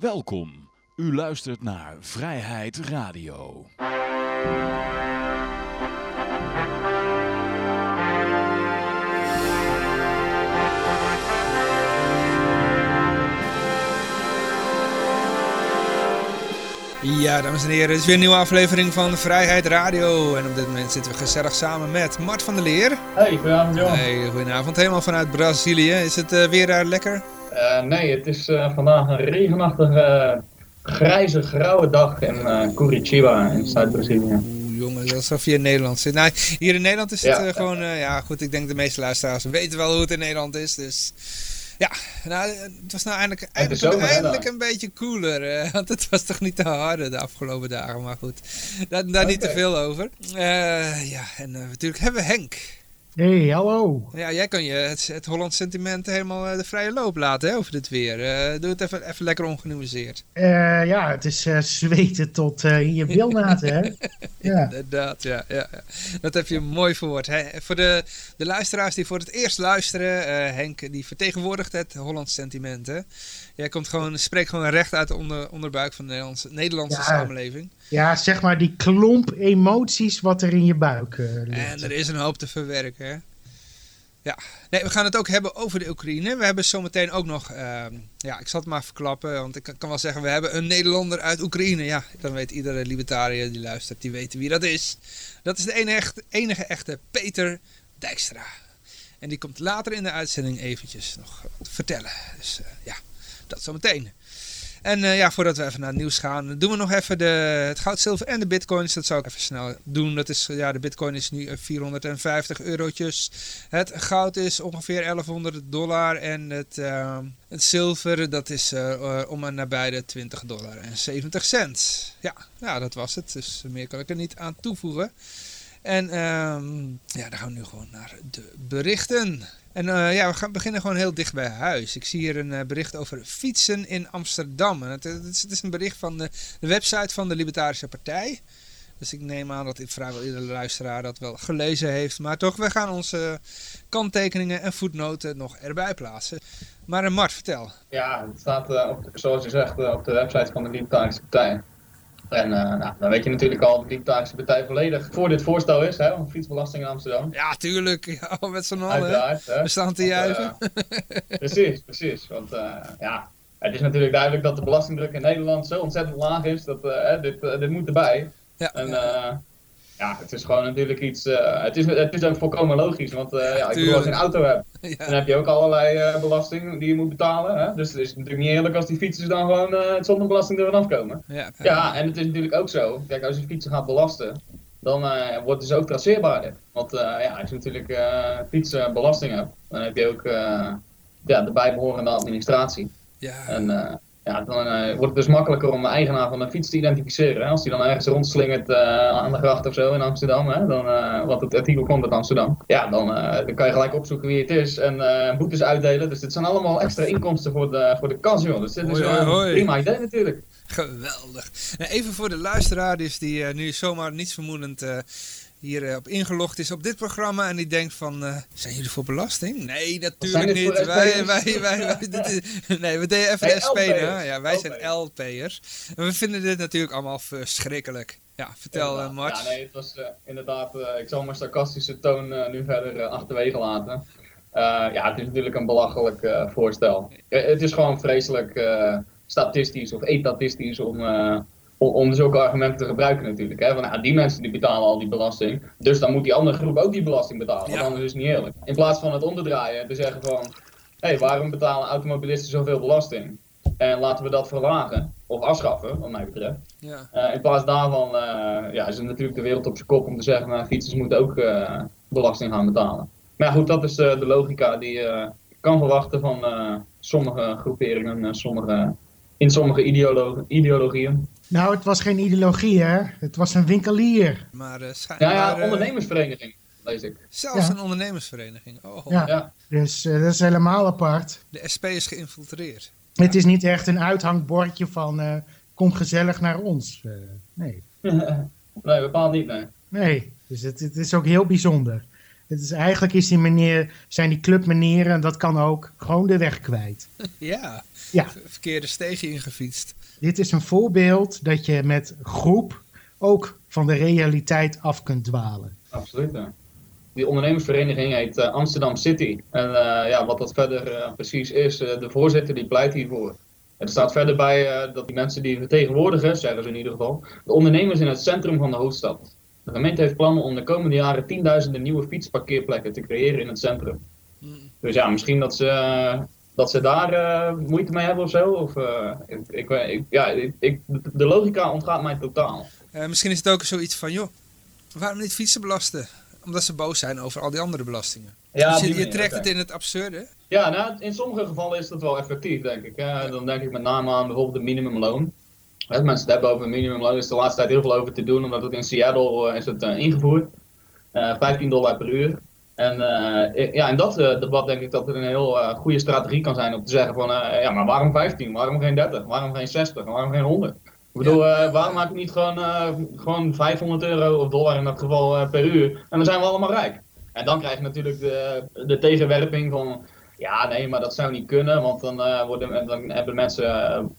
Welkom. U luistert naar Vrijheid Radio. Ja, dames en heren, het is weer een nieuwe aflevering van Vrijheid Radio. En op dit moment zitten we gezellig samen met Mart van der Leer. Hey, goedenavond. Hey, goedenavond, helemaal vanuit Brazilië. Is het eh, weer daar lekker? Uh, nee, het is uh, vandaag een regenachtige, grijze, grauwe dag in uh, Curitiba in Zuid-Brazilië. Oeh, jongen, dat is alsof je in Nederland zit. Nou, hier in Nederland is het Ja. gewoon, ja goed, ik denk de meeste luisteraars weten wel hoe het in Nederland is. Dus ja, nou, het was nou eindelijk, eindelijk, zomer, een beetje cooler. eh, want het was toch niet te harde de afgelopen dagen, maar goed. Daar, daar niet te veel over. Eh, ja, en eh, natuurlijk hebben we Henk. Hey, hallo. Ja, jij kan je het, het Hollands sentiment helemaal eh, de vrije loop laten hè, over dit weer. Eh, doe het even, even lekker ongenuanceerd. Eh, ja, het is eh, zweten tot in je bilnaten, hè? Ja. Inderdaad, ja, ja. Dat heb je mooi verwoord. Hè. Voor de, de luisteraars die voor het eerst luisteren, Henk die vertegenwoordigt het Hollands sentiment. Hè. Jij komt gewoon, spreekt gewoon recht uit de onder, onderbuik van de Nederlandse, Nederlandse Ja. samenleving. ja, zeg maar die klomp emoties wat er in je buik eh, En ligt. er is een hoop te verwerken. Ja, nee, we gaan het ook hebben over de Oekraïne. We hebben zometeen ook nog, ehm, ja, ik zal het maar verklappen, want ik kan- wel zeggen, we hebben een Nederlander uit Oekraïne. Ja, dan weet iedere libertariër die luistert, die weet wie dat is. Dat is de enige, echte- Peter Dijkstra. En die komt later in de uitzending eventjes nog vertellen. Dus eh, ja, dat zometeen. En eh, ja, voordat we even naar het nieuws gaan, doen we nog even de, het goud, zilver en de bitcoins. Dat zou ik even snel doen. Dat is, ja, de bitcoin is nu eh, 450 eurotjes. Het goud is ongeveer 1100 dollar. En het, eh, het zilver, dat is eh, eh, om en nabij de 20 dollar en 70 cent. Ja, ja, dat was het. Dus meer kan ik er niet aan toevoegen. En ehm, ja, dan gaan we nu gewoon naar de berichten. En eh, ja, we gaan beginnen gewoon heel dicht bij huis. Ik zie hier een eh, bericht over fietsen in Amsterdam. En het, is, het is een bericht van de, de website van de Libertarische Partij. Dus ik neem aan dat vrijwel iedere luisteraar dat wel gelezen heeft. Maar toch, we gaan onze kanttekeningen en voetnoten nog erbij plaatsen. Maar Mart, vertel. Ja, het staat, eh, op, zoals je zegt, eh, op de website van de Libertarische Partij. En eh, nou, dan weet je natuurlijk al dat de Libertarische Partij volledig voor dit voorstel is, hè, van fietsbelasting in Amsterdam. Ja, tuurlijk. Ja, met z'n allen. hè. Uiteraard. Hè. We staan te Want, juichen. eh, precies, precies. Want eh, ja, het is natuurlijk duidelijk dat de belastingdruk in Nederland zo ontzettend laag is. Dat eh, dit, eh, dit moet erbij. Ja, En ja. Ja, het is gewoon natuurlijk iets. eh, het, is, het is ook volkomen logisch. Want eh, ja, ik bedoel, als je een auto hebt, dan heb je ook allerlei eh, belasting die je moet betalen. Hè? Dus het is natuurlijk niet eerlijk als die fietsers dan gewoon zonder belasting er vanaf komen. Ja, Ja, en het is natuurlijk ook zo. Kijk, als je fietsen gaat belasten, dan wordt het dus ook traceerbaarder. Want ja, als je natuurlijk fietsen belasting hebt, dan heb je ook ja, de bijbehorende administratie. ja. En ja, dan eh, wordt het dus makkelijker om de eigenaar van een fiets te identificeren. Hè? Als die dan ergens rondslingert eh, aan de gracht of zo in Amsterdam, hè? Dan, want het artikel komt uit Amsterdam. Ja, dan, dan kan je gelijk opzoeken wie het is en boetes uitdelen. Dus dit zijn allemaal extra inkomsten voor de, voor de kas, joh. Dus dit is een prima idee natuurlijk. Geweldig. Nou, even voor de luisteraar dus die nu zomaar niets vermoedend eh, hier op ingelogd is op dit programma en die denkt van, eh, zijn jullie voor belasting? Nee, natuurlijk niet. Wij, wij, wij, wij- dit is- nee, we deden even de SP. Ja, wij zijn LP'ers. En we vinden dit natuurlijk allemaal verschrikkelijk. Ja, vertel eh. Mart. Ja, nee, het was eh, inderdaad, eh, ik zal mijn sarcastische toon eh, nu verder eh, achterwege laten. Eh, ja, het is natuurlijk een belachelijk eh, voorstel. Eh, het is gewoon vreselijk eh, statistisch of etatistisch om, eh, om, om zulke argumenten te gebruiken natuurlijk. Hè? Van, nou, die mensen die betalen al die belasting, dus dan moet die andere groep ook die belasting betalen. Ja. Want anders is het niet eerlijk. In plaats van het onderdraaien, te zeggen van, hé, hey, waarom betalen automobilisten zoveel belasting? En laten we dat verlagen, of afschaffen, wat mij betreft. Ja. Eh, in plaats daarvan eh, ja, is het natuurlijk de wereld op zijn kop om te zeggen, nou, fietsers moeten ook eh, belasting gaan betalen. Maar ja, goed, dat is de logica die je kan verwachten van sommige groeperingen, sommige, in sommige ideolo ideologieën. Nou, het was geen ideologie, hè? Het was een winkelier. Maar, eh, schijn- Ja, ja, maar, eh, ondernemersvereniging, lees ik. Zelfs Ja. een ondernemersvereniging. Oh, Ja. Ja, Dus eh, dat is helemaal apart. de SP is geïnfiltreerd. Het is niet echt een uithangbordje van eh, kom gezellig naar ons. Eh, nee. nee, bepaald niet, nee. Nee, dus het, het is ook heel bijzonder. Het is, eigenlijk is die meneer, zijn die clubmeneren, en dat kan ook, gewoon de weg kwijt. Ja, Ja. ver- verkeerde steegje ingefietst. Dit is een voorbeeld dat je met groep ook van de realiteit af kunt dwalen. Absoluut, ja. Die ondernemersvereniging heet eh, Amsterdam City. En eh, ja, wat dat verder eh, precies is, eh, de voorzitter die pleit hiervoor. Er staat verder bij eh, dat die mensen die vertegenwoordigen, zeggen ze in ieder geval, de ondernemers in het centrum van de hoofdstad. De gemeente heeft plannen om de komende jaren tienduizenden nieuwe fietsparkeerplekken te creëren in het centrum. Mm. Dus ja, misschien dat ze, dat ze daar eh, moeite mee hebben of zo. Of, eh, ik, ik, ik- ja, ik, de logica ontgaat mij totaal. Eh, misschien is het ook zoiets van, joh, waarom niet fietsen belasten? Omdat ze boos zijn over al die andere belastingen. Ja, dus je, je trekt het in het absurde. Ja, nou, in sommige gevallen is dat wel effectief, denk ik. hè. Dan denk ik met name aan bijvoorbeeld de minimumloon. Als mensen het hebben over minimumloon, is de laatste tijd heel veel over te doen, omdat het in Seattle is het ingevoerd. Eh 15 dollar per uur. En eh, ja, in dat eh, debat denk ik dat het een heel eh, goede strategie kan zijn om te zeggen van, ja, maar waarom 15? Waarom geen 30? Waarom geen 60? Waarom geen 100? Ik bedoel, waarom maak ik niet gewoon, gewoon 500 euro of dollar in dat geval per uur? En dan zijn we allemaal rijk. En dan krijg je natuurlijk de, de tegenwerping van, ja, nee, maar dat zou niet kunnen, want dan, worden, dan hebben mensen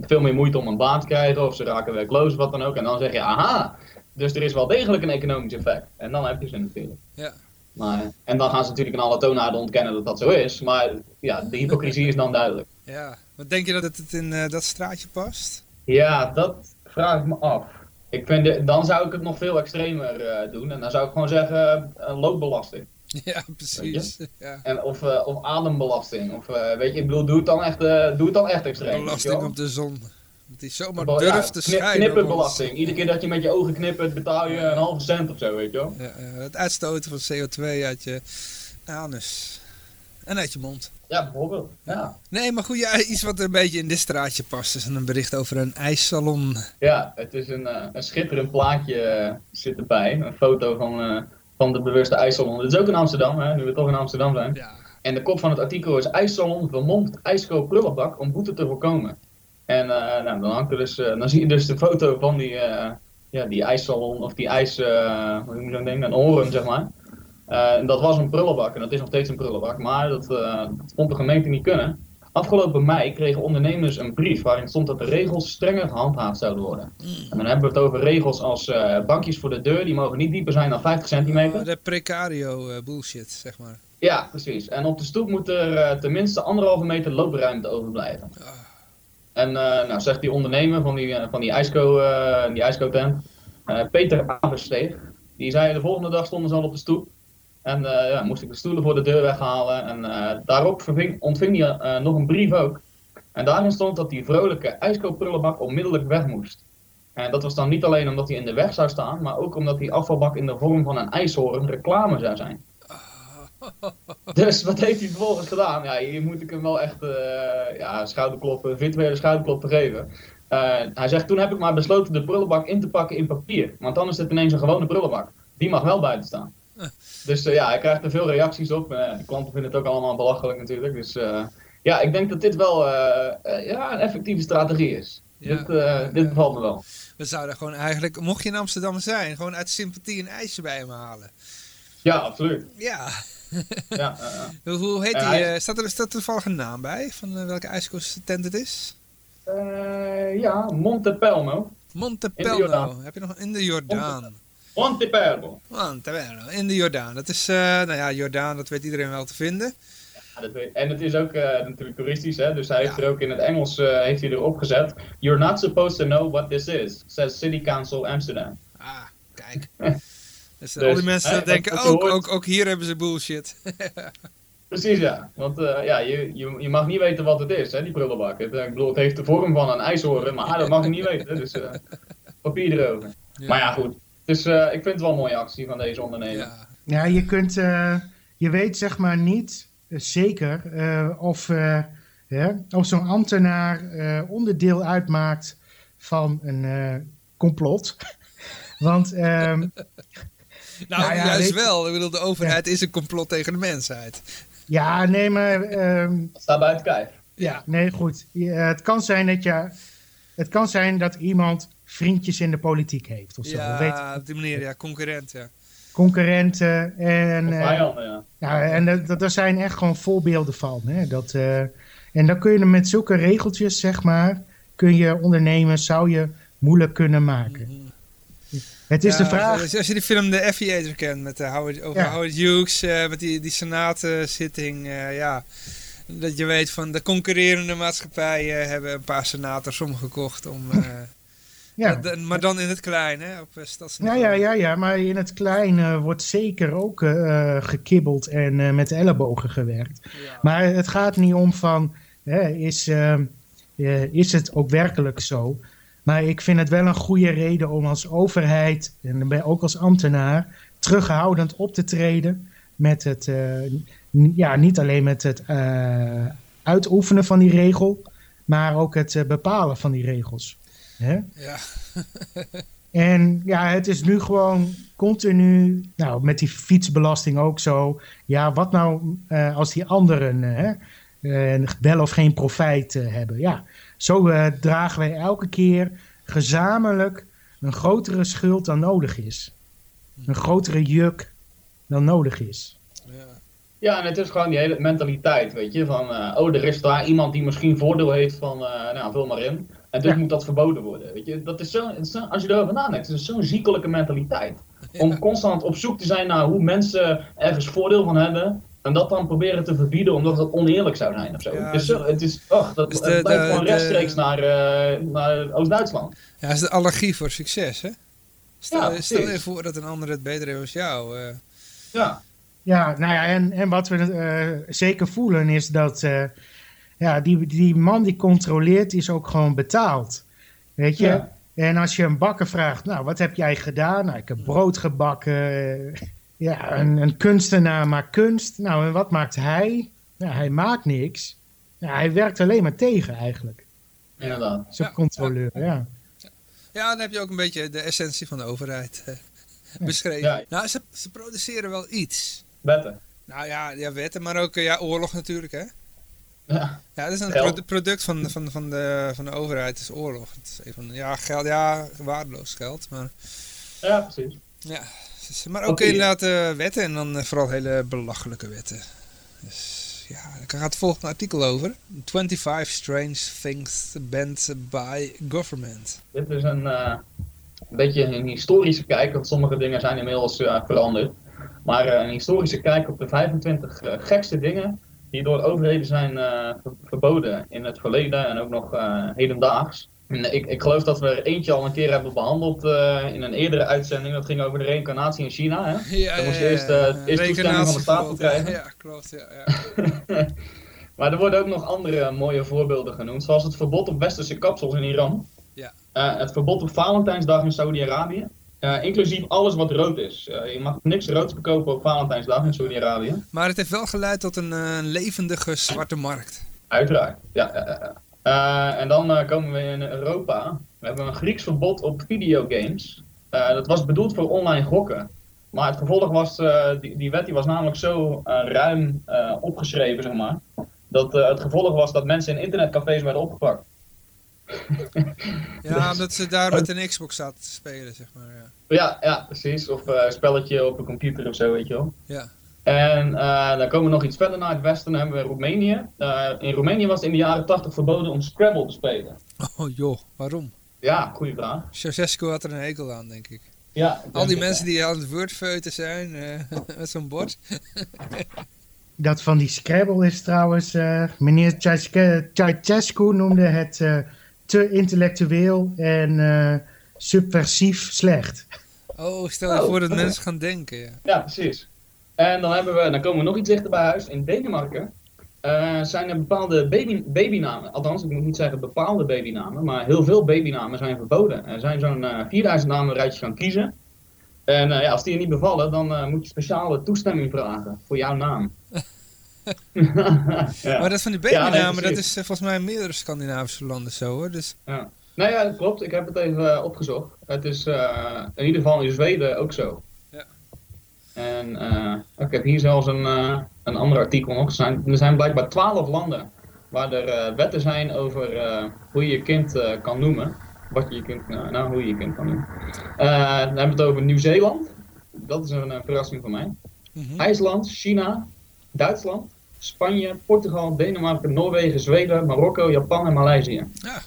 veel meer moeite om een baan te krijgen of ze raken werkloos of wat dan ook. En dan zeg je, aha, dus er is wel degelijk een economisch effect. En dan heb je ze natuurlijk. Ja. Maar, en dan gaan ze natuurlijk in alle toonaarden ontkennen dat dat zo is, maar ja, de hypocrisie is dan duidelijk. Ja, wat denk je dat het in eh, dat straatje past? Ja, dat vraag ik me af. Ik vind de- dan zou ik het nog veel extremer eh, doen en dan zou ik gewoon zeggen, uh, loopbelasting. Ja, precies. Ja. En, of, of adembelasting. Of weet je, ik bedoel, doe het dan echt, doe het dan echt extreem. Belasting op de zon. Dat hij zomaar ja, durft te knip- schijnen. Knipperbelasting. Iedere keer dat je met je ogen knippert, betaal je een halve cent of zo, weet je wel. Ja, het uitstoten van CO2 uit je anus. En uit je mond. Ja, bijvoorbeeld. Ja. Nee, maar goed, ja, iets wat een beetje in dit straatje past. is een bericht over een ijssalon. ja, het is een, eh, een schitterend plaatje eh, zit erbij. Een foto van, eh, van de bewuste ijssalon. Dit is ook in Amsterdam, hè, nu we toch in Amsterdam zijn. Ja. En de kop van het artikel is IJssalon vermomt ijskoop prullenbak om boete te voorkomen. En eh, nou, dan, hangt er dus, eh, dan zie je dus de foto van die, eh, ja, die ijssalon of die ijs, hoe noem je zo'n ding, een oren zeg maar. En dat was een prullenbak en dat is nog steeds een prullenbak, maar dat, dat vond de gemeente niet kunnen. Afgelopen mei kregen ondernemers een brief waarin stond dat de regels strenger gehandhaafd zouden worden. En dan hebben we het over regels als eh, bankjes voor de deur, die mogen niet dieper zijn dan 50 centimeter. Oh, de precario bullshit, zeg maar. Ja, precies. En op de stoep moet er tenminste anderhalve meter loopruimte overblijven. En eh, nou zegt die ondernemer van die, eh, van die ijsko, eh, die Peter Aversteeg, die zei de volgende dag stonden ze al op de stoep. En ja, moest ik de stoelen voor de deur weghalen. En daarop ontving hij nog een brief ook. En daarin stond dat die vrolijke ijskoopprullenbak onmiddellijk weg moest. En dat was dan niet alleen omdat hij in de weg zou staan, maar ook omdat die afvalbak in de vorm van een ijshoorn reclame zou zijn. Dus wat heeft hij vervolgens gedaan? Ja, hier moet ik hem wel echt eh ja, schouderkloppen, virtuele schouderkloppen geven. Eh, hij zegt, toen heb ik maar besloten de prullenbak in te pakken in papier. Want dan is het ineens een gewone prullenbak. Die mag wel buiten staan. Dus eh, ja, hij krijgt er veel reacties op. De klanten vinden het ook allemaal belachelijk natuurlijk. Dus ja, ik denk dat dit wel ja, een effectieve strategie is. Ja. Dit, dit bevalt me wel. We zouden gewoon eigenlijk, mocht je in Amsterdam zijn, gewoon uit sympathie een ijsje bij hem halen. Ja, absoluut. Ja. Ja. Hoe, heet die? hij- eh, staat, er, staat toevallig een naam bij? Van eh, welke ijskoostent het is? Eh, ja, Montepelmo. Montepelmo. Heb je nog in de Jordaan? Montepelmo. Montepelmo, in de Jordaan. Dat is, nou ja, Jordaan, dat weet iedereen wel te vinden. En het is ook natuurlijk toeristisch, hè? dus hij heeft Ja. er ook in het Engels eh, heeft hij erop gezet. You're not supposed to know what this is, says City Council Amsterdam. Ah, kijk. Dus, Dus, al die mensen hè, denken, ook, hoort- ook, ook hier hebben ze bullshit. Precies, ja. Want eh, ja, je, je, je mag niet weten wat het is, hè, die prullenbak. Het, eh, ik bedoel, het heeft de vorm van een ijshoorn, maar dat mag je niet weten. Dus eh, papier erover. Maar ja, goed. Dus eh, ik vind het wel een mooie actie van deze ondernemer. Ja. Ja, je kunt, eh, je weet zeg maar niet zeker eh, of, eh, hè, of zo'n ambtenaar eh, onderdeel uitmaakt van een eh, complot. Want ehm, Nou, Nou ja, juist weet- wel. Ik bedoel, de overheid is een complot tegen de mensheid. ja, nee, maar ehm, Dat staat buiten kijf. ja, nee, goed. Eh, het kan zijn dat je, het kan zijn dat iemand vriendjes in de politiek heeft of zo. dat weet. Ja, op die manier, ja, concurrent, ja. concurrenten en... Of eh, vijanden, ja. ja, en dat- dat- daar zijn echt gewoon voorbeelden van. Hè? Dat, eh, en dan kun je met zulke regeltjes, zeg maar, kun je ondernemen, zou je moeilijk kunnen maken. Het is Ja, de vraag, Als je die film The Aviator kent met eh, Howard, over Ja. Howard Hughes, eh, met die, die senaatzitting, eh, ja. Dat je weet van de concurrerende maatschappijen hebben een paar senators omgekocht om... ja. maar dan in het klein, hè, op Ja, ja, ja, ja, maar in het klein wordt zeker ook gekibbeld en met ellebogen gewerkt. Ja. Maar het gaat niet om van, hè, is, is het ook werkelijk zo? Maar ik vind het wel een goede reden om als overheid en ook als ambtenaar terughoudend op te treden met het, eh, ja, niet alleen met het eh, uitoefenen van die regel, maar ook het eh, bepalen van die regels. Hè? Ja. En ja, het is nu gewoon continu, nou met die fietsbelasting ook zo. Ja, wat nou als die anderen hè, wel of geen profijt hebben? Ja, zo eh, dragen wij elke keer gezamenlijk een grotere schuld dan nodig is. Een grotere juk dan nodig is. Ja. Ja, en het is gewoon die hele mentaliteit, weet je, van, eh, oh, er is daar iemand die misschien voordeel heeft van, eh, nou, vul maar in. En dus Ja. moet dat verboden worden, weet je. Dat is zo, het is zo- als je erover nadenkt, het is zo'n ziekelijke mentaliteit. Om constant op zoek te zijn naar hoe mensen ergens voordeel van hebben. En dat dan proberen te verbieden omdat het oneerlijk zou zijn of zo. Ja, is, zo, het is, ach, dat, dus het lijkt gewoon de- rechtstreeks naar, eh, naar Oost-Duitsland. Ja, dat is de allergie voor succes, hè? Stel, Ja, stel je voor dat een ander het beter heeft als jou. eh. Ja, Ja, nou ja, en, en wat we eh, zeker voelen is dat eh, ja, die, die man die controleert is ook gewoon betaald. Weet je? Ja. En als je een bakker vraagt, nou, wat heb jij gedaan? Nou, ik heb brood gebakken. Ja, een, een kunstenaar maakt kunst. Nou, en wat maakt hij? Nou, hij maakt niks. Ja, hij werkt alleen maar tegen eigenlijk. inderdaad. Zo'n Ja, controleur, ja. Ja, dan heb je ook een beetje de essentie van de overheid eh, beschreven. Ja. Nou, ze, ze produceren wel iets. Wetten. Nou ja, ja wetten, maar ook eh, ja, oorlog natuurlijk, hè? Ja. Ja, dat is een Geld. product van, van, van, de, van de overheid, is oorlog. Het is een van, ja, geld, ja, waardeloos geld, maar... ja, precies. Ja, maar ook Oké. inderdaad eh, wetten en dan eh, vooral hele belachelijke wetten. Dus ja, daar gaat het volgende artikel over. 25 strange things banned by government. Dit is een, eh, een beetje een historische kijk, want sommige dingen zijn inmiddels veranderd. Maar een historische kijk op de 25 eh, gekste dingen die door overheden zijn ver- verboden in het verleden en ook nog hedendaags. Ik, ik geloof dat we er eentje al een keer hebben behandeld eh, in een eerdere uitzending. Dat ging over de reïncarnatie in China. Hè? Ja, Dan moest je eerst, eh, eerst toestemming van de staat krijgen. Ja, klopt. Ja, ja. Maar er worden ook nog andere mooie voorbeelden genoemd, zoals het verbod op westerse kapsels in Iran. Ja. Eh, het verbod op Valentijnsdag in Saudi-Arabië. Inclusief alles wat rood is. Je mag niks roods verkopen op Valentijnsdag in Saudi-Arabië. Maar het heeft wel geleid tot een levendige zwarte markt. Uiteraard. Ja, ja, ja, ja. En dan eh, komen we in Europa. We hebben een Grieks verbod op videogames. Eh, dat was bedoeld voor online gokken. Maar het gevolg was, eh, die, die wet die was namelijk zo eh, ruim eh, opgeschreven, zeg maar. Dat eh, het gevolg was dat mensen in internetcafés werden opgepakt. Ja, omdat ze daar met een Xbox zaten te spelen, zeg maar. Ja. Ja, ja, precies. Of eh, een spelletje op een computer of zo, weet je wel. ja. En eh, dan komen we nog iets verder naar het westen. Dan hebben we Roemenië. Eh, in Roemenië was het in de jaren 80 verboden om Scrabble te spelen. Oh joh, waarom? Ja, goede vraag. Ceausescu had er een hekel aan, denk ik. Ja, Al die mensen die aan het wordfeuten zijn eh, met zo'n bord. Dat van die Scrabble is trouwens, eh, meneer Ceausescu noemde het eh, te intellectueel en eh, subversief slecht. Oh, stel je Oh, voor dat mensen gaan denken. Ja. Ja, precies. En dan, hebben we, dan komen we nog iets dichter bij huis. In Denemarken eh, zijn er bepaalde baby, babynamen. Althans, ik moet niet zeggen bepaalde babynamen. Maar heel veel babynamen zijn verboden. Er zijn zo'n eh 4000 namen rijtje gaan kiezen. En eh, ja, als die je niet bevallen, dan eh, moet je speciale toestemming vragen voor jouw naam. ja. Maar dat van die Ja, nee, babynamen, dat is eh, volgens mij in meerdere Scandinavische landen zo hoor. Dus Ja. Nou ja, dat klopt. Ik heb het even eh, opgezocht. Het is eh, in ieder geval in Zweden ook zo. En eh, ik heb hier zelfs een, eh, een ander artikel nog. Er zijn, er zijn blijkbaar twaalf landen waar er eh, wetten zijn over hoe je je kind kan noemen. Wat je je kind, nou, nou, hoe je je kind kan noemen. Dan hebben we het over Nieuw-Zeeland, Dat is een, verrassing voor mij. Mhm. IJsland, China, Duitsland, Spanje, Portugal, Denemarken, Noorwegen, Zweden, Marokko, Japan en Maleisië. Ja.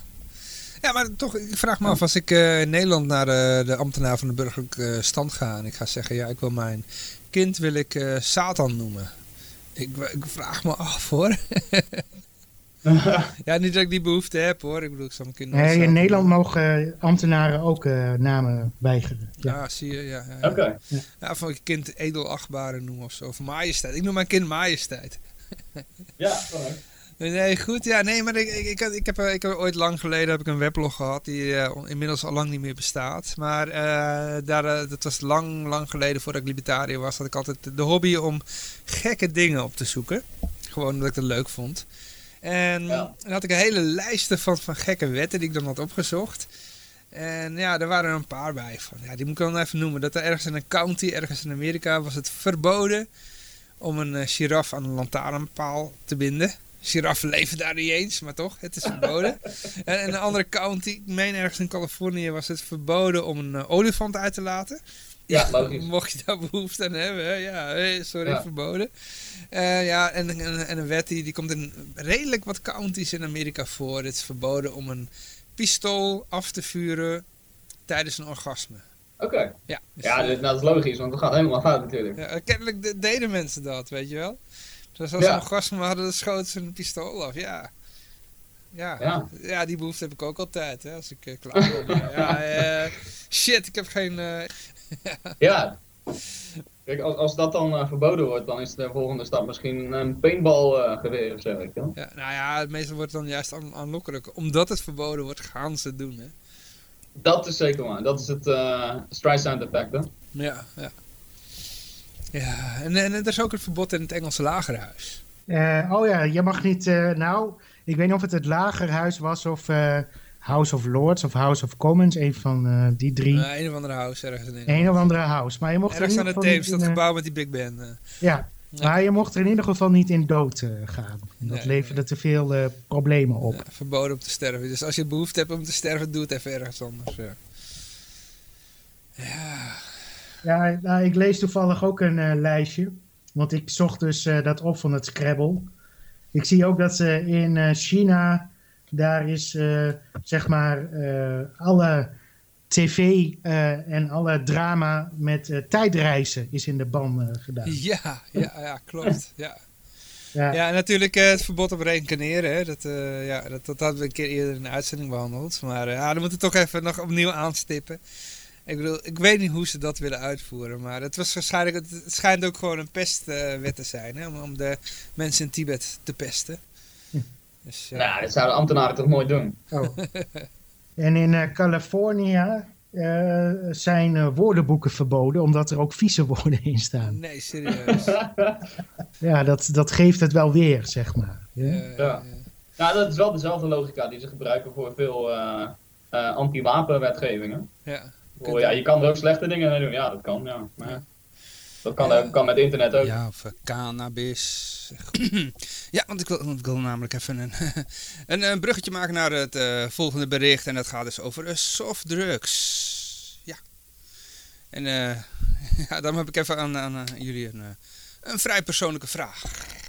Ja, maar toch, ik vraag me af, als ik eh, in Nederland naar de, de ambtenaar van de burgerlijke eh, stand ga en ik ga zeggen, ja, ik wil mijn kind wil ik eh, Satan noemen. Ik, ik vraag me af hoor. ja, niet dat ik die behoefte heb hoor. Ik bedoel, ik zal mijn kind Nee, in Nederland noemen. mogen ambtenaren ook eh, namen weigeren. Ja. Ja, zie je, ja. ja, ja. Oké. Ja, van je kind edelachtbare noemen of zo. Of majesteit. Ik noem mijn kind majesteit. Ja. Nee, goed. Ja, nee, maar ik, ik, ik, heb, eh, ik heb ooit lang geleden heb ik een weblog gehad die eh, inmiddels al lang niet meer bestaat. Maar eh, daar, dat was lang, lang geleden voordat ik libertariër was, had ik altijd de hobby om gekke dingen op te zoeken. Gewoon omdat ik dat leuk vond. En Ja. dan had ik een hele lijst van, van gekke wetten die ik dan had opgezocht. En ja, er waren er een paar bij. Van, ja, die moet ik dan even noemen. Dat er ergens in een county, ergens in Amerika, was het verboden om een giraf aan een lantaarnpaal te binden. Giraffen leven daar niet eens, maar toch, het is verboden. en in een andere county, ik meen ergens in Californië, was het verboden om een eh, olifant uit te laten. Ja, logisch. Mocht je daar behoefte aan hebben, hè? ja, sorry, Ja. verboden. Eh, ja, en, en, en een wet die, die komt in redelijk wat counties in Amerika voor. Het is verboden om een pistool af te vuren tijdens een orgasme. Oké. Ja, dus, Ja, eh, nou, dat is logisch, want dat gaat helemaal fout natuurlijk. ja, kennelijk de- deden mensen dat, weet je wel. Dus als Ja. een orgasme hadden, dan schoten ze een pistool af, ja. Ja, ja. Ja. die behoefte heb ik ook altijd, hè, als ik eh, klaar ben. ja, eh, shit, ik heb geen... eh, Ja. Kijk, als, als dat dan verboden wordt, dan is de volgende stap misschien een paintballgeweer of zo. weet je wel. ja, nou ja, meestal wordt het dan juist aan, aanlokkelijk. Omdat het verboden wordt, gaan ze het doen, hè. Dat is zeker waar. Dat is het uh, Streisand effect, hè? Ja, ja. Ja, en, en er is ook het verbod in het Engelse lagerhuis. Eh, oh ja, je mag niet. eh, nou, ik weet niet of het het lagerhuis was of eh, House of Lords of House of Commons. Een van die drie. Een of andere house ergens in. Een of andere house. Maar je mocht Ergens er aan de niet dat gebouw met die Big Ben. eh. Ja, Ja. maar je mocht er in ieder geval niet in dood gaan. En dat Nee, leverde nee. te veel problemen op. Ja, verboden om te sterven. Dus als je behoefte hebt om te sterven, doe het even ergens anders. Ja. Ja, Ja, nou, ik lees toevallig ook een eh, lijstje. Want ik zocht dus eh, dat op van het Scrabble. Ik zie ook dat ze in eh, China, daar is zeg maar alle tv en alle drama met tijdreizen is in de ban gedaan. ja, ja, ja klopt. Ja. Ja, Ja, natuurlijk het verbod op reïncarneren. hè. Dat, eh, ja, dat, dat hadden we een keer eerder in de uitzending behandeld. Maar eh, ja, dan moeten we toch even nog opnieuw aanstippen. Ik bedoel, ik weet niet hoe ze dat willen uitvoeren. Maar het, was waarschijnlijk, het, schijnt ook gewoon een pestwet te zijn. Hè, om, om de mensen in Tibet te pesten. Hm. Dus, ja. Nou, dat zouden ambtenaren toch nooit doen. Oh. En in eh, Californië eh, zijn eh, woordenboeken verboden, omdat er ook vieze woorden in staan. Nee, serieus. Ja, dat, dat geeft het wel weer, zeg maar. Ja. Ja. Nou, dat is wel dezelfde logica die ze gebruiken voor veel eh, eh, anti-wapenwetgevingen. ja. Oh, ja, je kan er ook slechte dingen mee doen. Ja, dat kan, ja. Maar ja. Dat kan, kan met internet ook. Ja, of eh, cannabis. ja, want ik wil, want ik wil namelijk even een, een, een bruggetje maken naar het eh, volgende bericht. En dat gaat dus over softdrugs. Ja. En eh ja, daarom heb ik even aan, aan eh, jullie een, eh, een vrij persoonlijke vraag.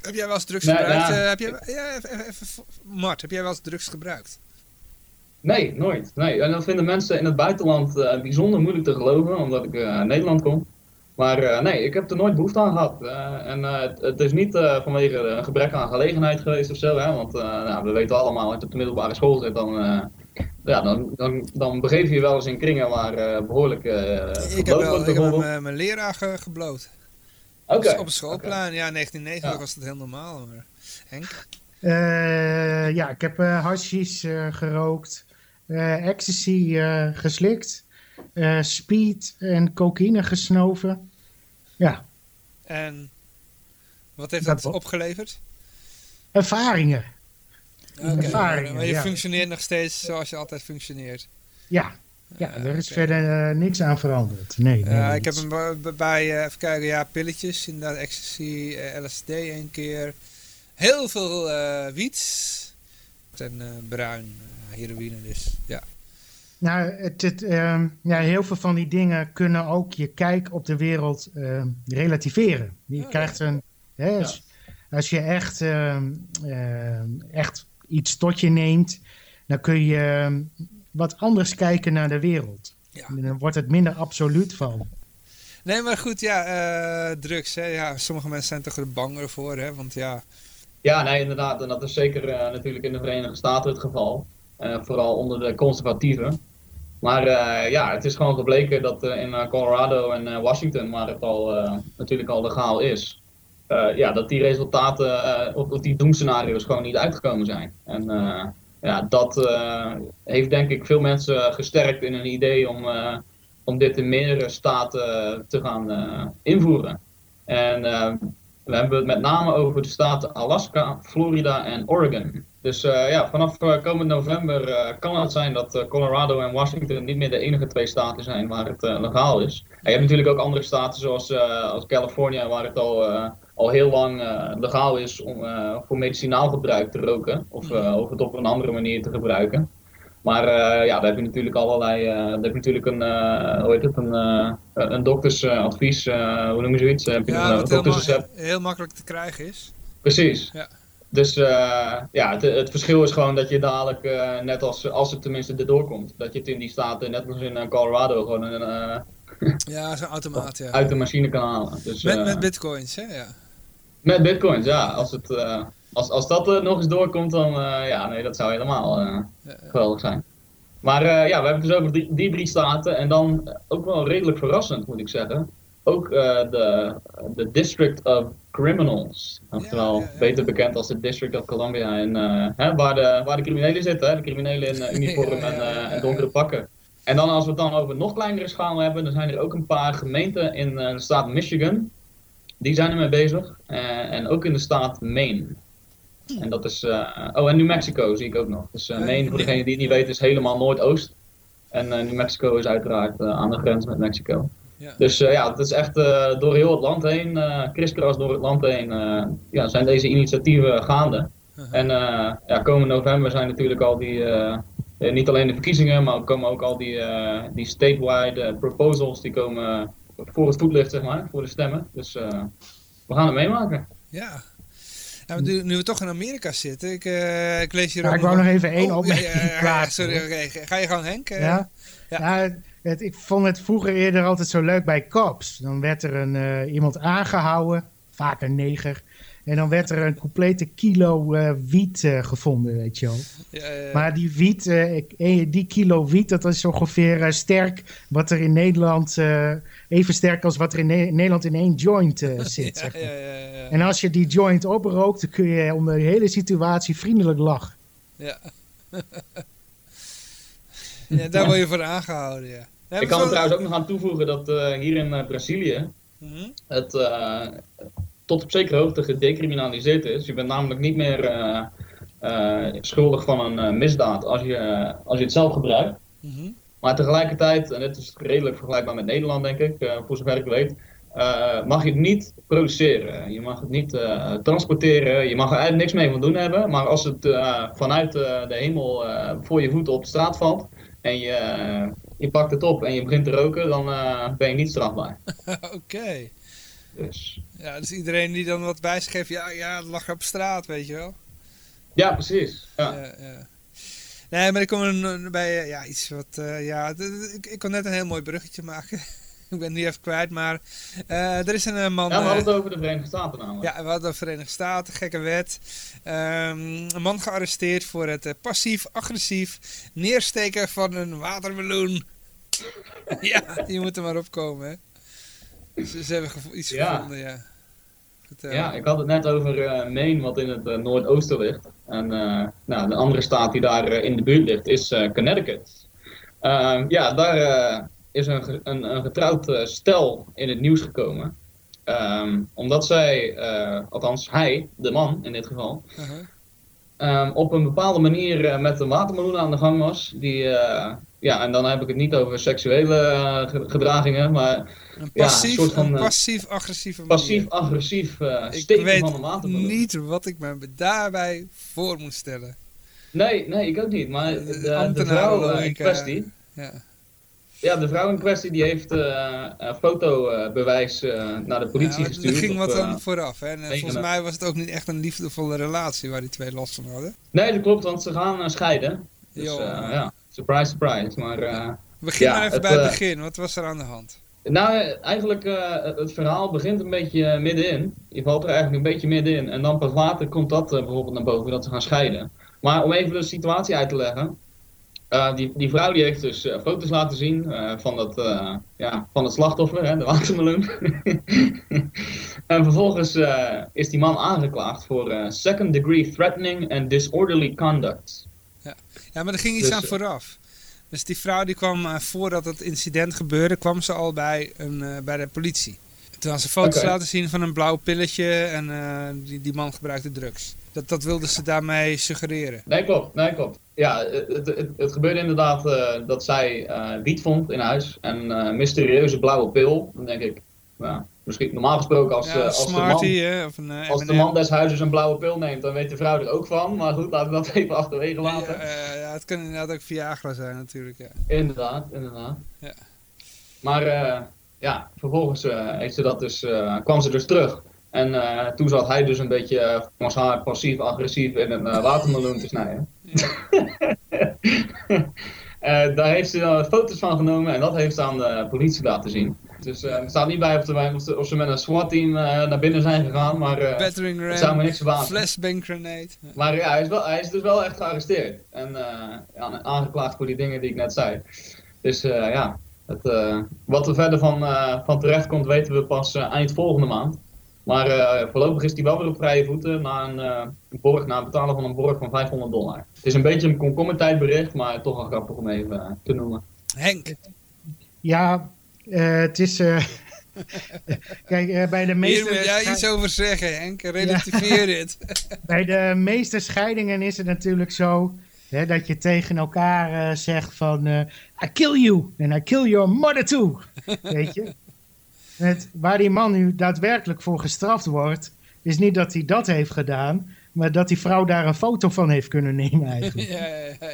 Heb jij wel eens drugs Nee, gebruikt? ja. Eh, heb jij, ja, even, even- even- Mart, heb jij wel eens drugs gebruikt? Nee, nooit. Nee. En dat vinden mensen in het buitenland eh, bijzonder moeilijk te geloven, omdat ik eh, uit Nederland kom. Maar eh, nee, ik heb er nooit behoefte aan gehad. Eh, en eh, het, het is niet eh, vanwege een gebrek aan gelegenheid geweest of zo. Hè? Want eh, nou, we weten allemaal, als je op de middelbare school zit, dan, eh, ja, dan, dan, dan begeef je je wel eens in kringen waar eh, behoorlijk eh ik heb wel ik heb mijn, mijn leraar ge- gebloot. Oké. Op het schoolplein, ja, 1990 Ja. was dat heel normaal. Maar Henk? Eh, ja, ik heb eh hashish eh, gerookt, ecstasy eh, geslikt, eh, speed en cocaïne gesnoven. Ja, En wat heeft Dat opgeleverd? ervaringen. Ervaringen, maar je ja. functioneert nog steeds zoals je altijd functioneerd. Ja, ja Eh, er is verder eh, niks aan veranderd. Nee, nee, ik heb hem bij- eh, even kijken, ja, pilletjes, inderdaad, ecstasy, eh, LSD een keer. Heel veel eh wiet en eh, bruin, eh, heroïne dus, ja. Nou, het, het, ehm, ja, heel veel van die dingen kunnen ook je kijk op de wereld ehm, relativeren. Je ja. krijgt een. Hè, als, als je echt, ehm, ehm, echt iets tot je neemt, dan kun je wat anders kijken naar de wereld. Ja. En dan wordt het minder absoluut van. Nee, maar goed, ja, eh, drugs, hè. Ja, sommige mensen zijn toch er banger voor, hè. Want ja, Ja, nee, inderdaad. En dat is zeker eh, natuurlijk in de Verenigde Staten het geval. Eh, vooral onder de conservatieven. Maar eh, ja, het is gewoon gebleken dat eh, in Colorado en Washington, waar het al, natuurlijk al legaal is, ja, dat die resultaten of, of die doemscenario's gewoon niet uitgekomen zijn. En ja, dat heeft denk ik veel mensen gesterkt in een idee om, om dit in meerdere staten te gaan invoeren. En we hebben het met name over de staten Alaska, Florida en Oregon. Dus eh, ja, vanaf eh, komend november eh, kan het zijn dat Colorado en Washington niet meer de enige twee staten zijn waar het legaal is. En je hebt natuurlijk ook andere staten zoals als California waar het al, al heel lang legaal is om voor medicinaal gebruik te roken. Of, eh, of het op een andere manier te gebruiken. Maar ja, daar heb je natuurlijk allerlei, daar heb je natuurlijk een, hoe heet het, een, een doktersadvies, hoe noem je zoiets? Heb je ja een wat heel, ma- heel makkelijk te krijgen is. Precies. Ja. Dus eh, ja, het, het verschil is gewoon dat je dadelijk, eh, net als, als het tenminste erdoor komt, dat je het in die staten, net als in eh, Colorado, gewoon een, Ja, zo'n automaat, ja. uit de machine kan halen. Dus, Met, met bitcoins, hè, ja. met bitcoins, ja. Als, het, als, als dat nog eens doorkomt, dan ja, nee, dat zou helemaal Ja, geweldig zijn. Maar ja, we hebben het dus over die, die drie staten en dan ook wel redelijk verrassend, moet ik zeggen. Ook de, de District of Criminals, oftewel ja, ja. beter bekend als de District of Columbia, en, eh, hè, waar, de, waar de criminelen zitten, hè, de criminelen in eh, uniform en, eh, en donkere pakken. En dan als we het dan over nog kleinere schaal hebben, dan zijn er ook een paar gemeenten in de staat Michigan, die zijn ermee bezig, en ook in de staat Maine. En dat is, oh en New Mexico zie ik ook nog. Dus Maine, voor degene die het niet weet, is helemaal Noordoost. En New Mexico is uiteraard aan de grens met Mexico. Ja. Dus eh, ja, het is echt eh, door heel het land heen, eh kriskras door het land heen, eh, ja, zijn deze initiatieven gaande. En eh, ja, komende november zijn natuurlijk al die, niet alleen de verkiezingen, maar komen ook al die, eh, die statewide proposals die komen voor het voetlicht, zeg maar, voor de stemmen. Dus eh, we gaan het meemaken. Ja. Nu, nu we toch in Amerika zitten, ik, eh, ik lees hier Ja, ook ik wou nog even één Oh, opmerking ja. Sorry. Ga je gang Henk? Eh, Ja? ja. Het, ik vond het vroeger eerder altijd zo leuk bij cops. Dan werd er een, eh, iemand aangehouden, vaak een neger. En dan werd er een complete kilo eh, wiet eh, gevonden, weet je wel. Ja, ja, ja. Maar die wiet, die kilo wiet, dat is ongeveer sterk wat er in Nederland, even sterk als wat er in Ne- Nederland in één joint zit. zeg maar. En als je die joint oprookt, dan kun je om de hele situatie vriendelijk lachen. Ja. ja, daar word je voor aangehouden, ja. Ja, Ik kan er trouwens ook nog aan toevoegen dat eh, hier in eh, Brazilië Mhm. het eh, tot op zekere hoogte gedecriminaliseerd is. Je bent namelijk niet meer schuldig van een misdaad als je, als je het zelf gebruikt. Mhm. Maar tegelijkertijd, en dit is redelijk vergelijkbaar met Nederland denk ik, voor zover ik weet, mag je het niet produceren. Je mag het niet transporteren, je mag er eigenlijk niks mee van doen hebben. Maar als het vanuit de hemel voor je voeten op de straat valt en je, je pakt het op en je begint te roken, dan eh, ben je niet strafbaar. Oké. Dus. Ja, dus iedereen die dan wat bij zich heeft, ja, ja, lag op straat, weet je wel. Ja, precies. Ja. Ja, ja. Nee, maar ik kom bij eh, ja, iets wat. eh, ja, ik, ik kon net een heel mooi bruggetje maken. ik ben het niet even kwijt, maar. er is een man. Ja, we hadden het over de Verenigde Staten namelijk. ja, we hadden de Verenigde Staten, gekke wet. Ehm, een man gearresteerd voor het passief-agressief neersteken van een watermeloen. ja, je moet er maar opkomen, hè. Ze, ze hebben iets Ja. gevonden, ja. Vertel. Ja, ik had het net over eh Maine, wat in het eh, noordoosten ligt. En eh, nou, de andere staat die daar in de buurt ligt is Connecticut. Ehm, ja, daar is een, een, een getrouwd stel in het nieuws gekomen. Ehm, omdat zij, althans hij, de man in dit geval, Uh-huh. ehm, op een bepaalde manier met een watermeloen aan de gang was. Die, ja, en dan heb ik het niet over seksuele eh, ge- gedragingen, maar Een Ja, een passief, soort van, een eh, passief-agressieve passief-agressief eh Ik steken weet van watermeloen. niet wat ik me daarbij voor moet stellen. Nee, nee, ik ook niet. Maar de, de, vrouw eh, in kwestie, Ja. Ja, de vrouw in kwestie die heeft eh, een fotobewijs eh, naar de politie Ja, gestuurd. Er ging wat eh, dan vooraf. Hè? En, eh, volgens de- mij was het ook niet echt een liefdevolle relatie waar die twee last van hadden. Nee, dat klopt, want ze gaan eh, scheiden. Dus eh, ja, surprise, surprise. Maar eh, Begin maar even het, bij het eh, begin. Wat was er aan de hand? Nou, eigenlijk uh, het verhaal begint een beetje middenin. Je valt er eigenlijk een beetje middenin. En dan pas later komt dat uh, bijvoorbeeld naar boven, dat ze gaan scheiden. Maar om even de situatie uit te leggen. Uh, die, die vrouw die heeft dus foto's laten zien van, dat, ja, van het slachtoffer, hè, de watermeloen. en vervolgens is die man aangeklaagd voor second degree threatening and disorderly conduct. Ja, ja maar er ging iets Dus, aan vooraf. Dus die vrouw die kwam uh, voordat het incident gebeurde, kwam ze al bij, een, uh, bij de politie. Toen had ze foto's laten zien van een blauw pilletje en uh, die, die man gebruikte drugs. Dat, dat wilde ze daarmee suggereren. Nee, klopt. Nee, klopt. Ja, het, het, het gebeurde inderdaad dat zij wiet vond in huis. En een mysterieuze blauwe pil. Dan denk ik, nou, misschien normaal gesproken als, ja, als, de man, hè, of een, uh, als de man des huizes een blauwe pil neemt, dan weet de vrouw er ook van. Maar goed, laten we dat even achterwege laten. Ja, ja, het kan inderdaad ook Viagra zijn natuurlijk. Ja. Inderdaad, inderdaad. Ja. Maar uh, ja, vervolgens uh, heeft ze dat dus, kwam ze dus terug. En toen zat hij dus een beetje uh, passief-agressief in een watermeloen te snijden. daar heeft ze dan foto's van genomen en dat heeft ze aan de politie laten zien. Dus uh, er staat niet bij of, de, of, de, of ze met een SWAT-team uh, naar binnen zijn gegaan, maar uh, Battering ram, het zou me niks verbazen. flashbang grenade. Maar ja, hij is, wel, hij is dus wel echt gearresteerd en ja, aangeklaagd voor die dingen die ik net zei. Dus ja, het, wat er verder van, van terecht komt weten we pas eind volgende maand. Maar uh, voorlopig is hij wel weer op vrije voeten na een, uh, een borg, na het betalen van een borg van 500 dollar. Het is een beetje een komkommertijdbericht, maar toch wel grappig om even uh, te noemen. Henk. Ja, het is... kijk, bij de meeste... Hier moet jij iets over zeggen, Henk. Relativeer ja. dit. bij de meeste scheidingen is het natuurlijk zo... Hè, dat je tegen elkaar zegt van... I kill you and I kill your mother too. Weet je? Het, waar die man nu daadwerkelijk voor gestraft wordt, is niet dat hij dat heeft gedaan, maar dat die vrouw daar een foto van heeft kunnen nemen eigenlijk. Ja, ja, ja.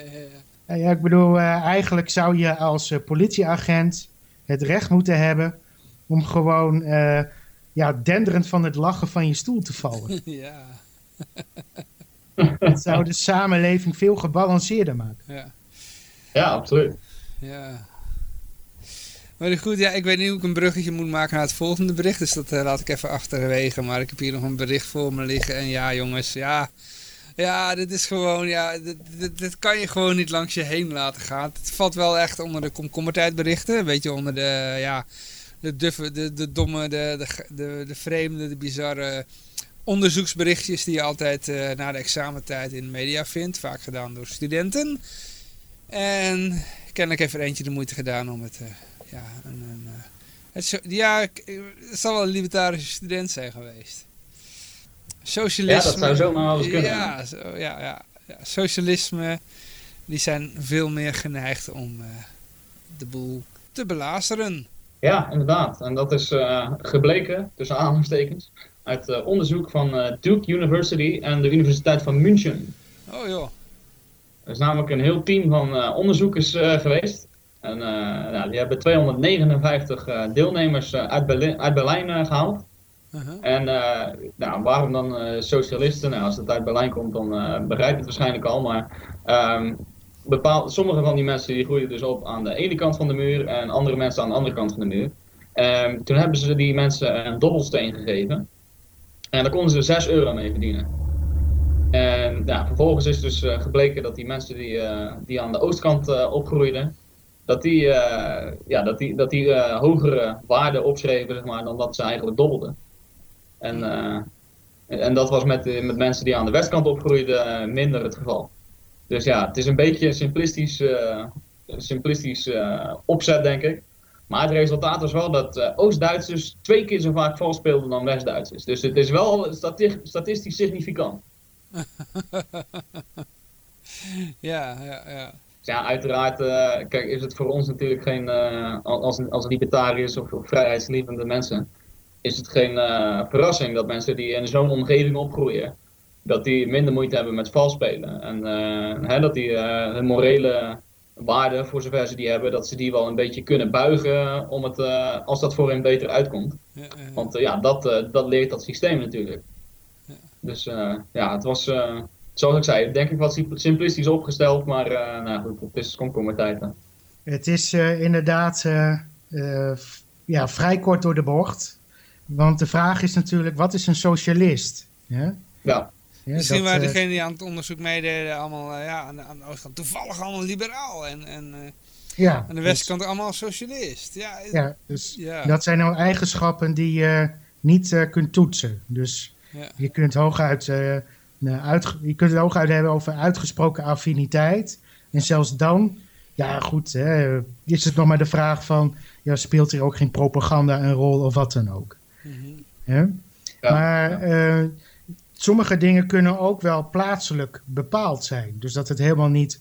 ja. ja ik bedoel, uh, eigenlijk zou je als politieagent het recht moeten hebben om gewoon uh, ja, denderend van het lachen van je stoel te vallen. Ja. Het zou de samenleving veel gebalanceerder maken. Ja, ja absoluut. Ja. Maar goed, ja, ik weet niet hoe ik een bruggetje moet maken naar het volgende bericht. Dus dat uh, laat ik even achterwege. Maar ik heb hier nog een bericht voor me liggen. En ja, jongens, ja. Ja, dit is gewoon, ja, dit, kan je gewoon niet langs je heen laten gaan. Het valt wel echt onder de komkommertijdberichten. Een beetje onder de, ja, de duffe, de, de domme, de, de, de, de vreemde, de bizarre onderzoeksberichtjes die je altijd uh, na de examentijd in de media vindt. Vaak gedaan door studenten. En kennelijk heeft er eentje de moeite gedaan om het... Uh, ja, een, een, uh, het, ja, het zal wel een libertarische student zijn geweest. Socialisme. Ja, dat zou zomaar wel eens kunnen. Ja, zo, ja, ja, ja, socialisme. Die zijn veel meer geneigd om uh, de boel te belazeren. Ja, inderdaad. En dat is uh, gebleken, tussen aanhalingstekens, uit uh, onderzoek van Duke University en de Universiteit van München. Oh joh. Er is namelijk een heel team van onderzoekers geweest. En nou, die hebben 259 uh, deelnemers uit, Berlijn, uit Berlijn gehaald. -huh. En nou, waarom dan socialisten? Nou, als het uit Berlijn komt, dan begrijp je het waarschijnlijk al. Maar um, bepaald, sommige van die mensen die groeien dus op aan de ene kant van de muur en andere mensen aan de andere kant van de muur. Um, toen hebben ze die mensen een dobbelsteen gegeven. En daar konden ze 6 euro mee verdienen. En ja, vervolgens is dus gebleken dat die mensen die, die aan de oostkant opgroeiden, dat die, ja, dat die, dat die hogere waarden opschreven zeg maar, dan dat ze eigenlijk dobbelden. En, uh, en dat was met, met mensen die aan de westkant opgroeiden minder het geval. Dus ja, het is een beetje een simplistisch, simplistisch opzet, denk ik. Maar het resultaat was wel dat Oost-Duitsers twee keer zo vaak vals speelden dan West-Duitsers. Dus het is wel stati statistisch significant. ja, ja, ja ja, uiteraard uh, kijk, is het voor ons natuurlijk geen, uh, als, als libertariërs of, of vrijheidslievende mensen, is het geen uh, verrassing dat mensen die in zo'n omgeving opgroeien, dat die minder moeite hebben met vals spelen. En hè, dat die hun morele waarden, voor zover ze die hebben, dat ze die wel een beetje kunnen buigen om het, eh, als dat voor hen beter uitkomt. Ja, ja, ja. Want eh, ja, dat, eh, dat leert dat systeem natuurlijk. Ja. Dus eh, ja, het was, eh, zoals ik zei, denk ik wat sim- simplistisch opgesteld, maar eh, nou goed, het is komkommertijd. hè. Het is eh, inderdaad eh, eh, ja, vrij kort door de bocht. Want de vraag is natuurlijk, wat is een socialist? Ja? Ja, Ja, Misschien dat, waren eh, degenen die aan het onderzoek meededen allemaal eh, ja, aan, de, aan de oostkant toevallig allemaal liberaal. En, en eh, ja, aan de dus- westkant allemaal socialist. Ja, Ja, dus ja. dat zijn nou eigenschappen die je niet kunt toetsen. Dus Ja. je kunt hooguit, eh, nou, uitge- je kunt het hooguit hebben over uitgesproken affiniteit. En zelfs dan, ja goed, hè, is het nog maar de vraag van, ja, speelt hier ook geen propaganda een rol of wat dan ook. Hè? ja, maar ja. eh, sommige dingen kunnen ook wel plaatselijk bepaald zijn. Dus dat het helemaal niet,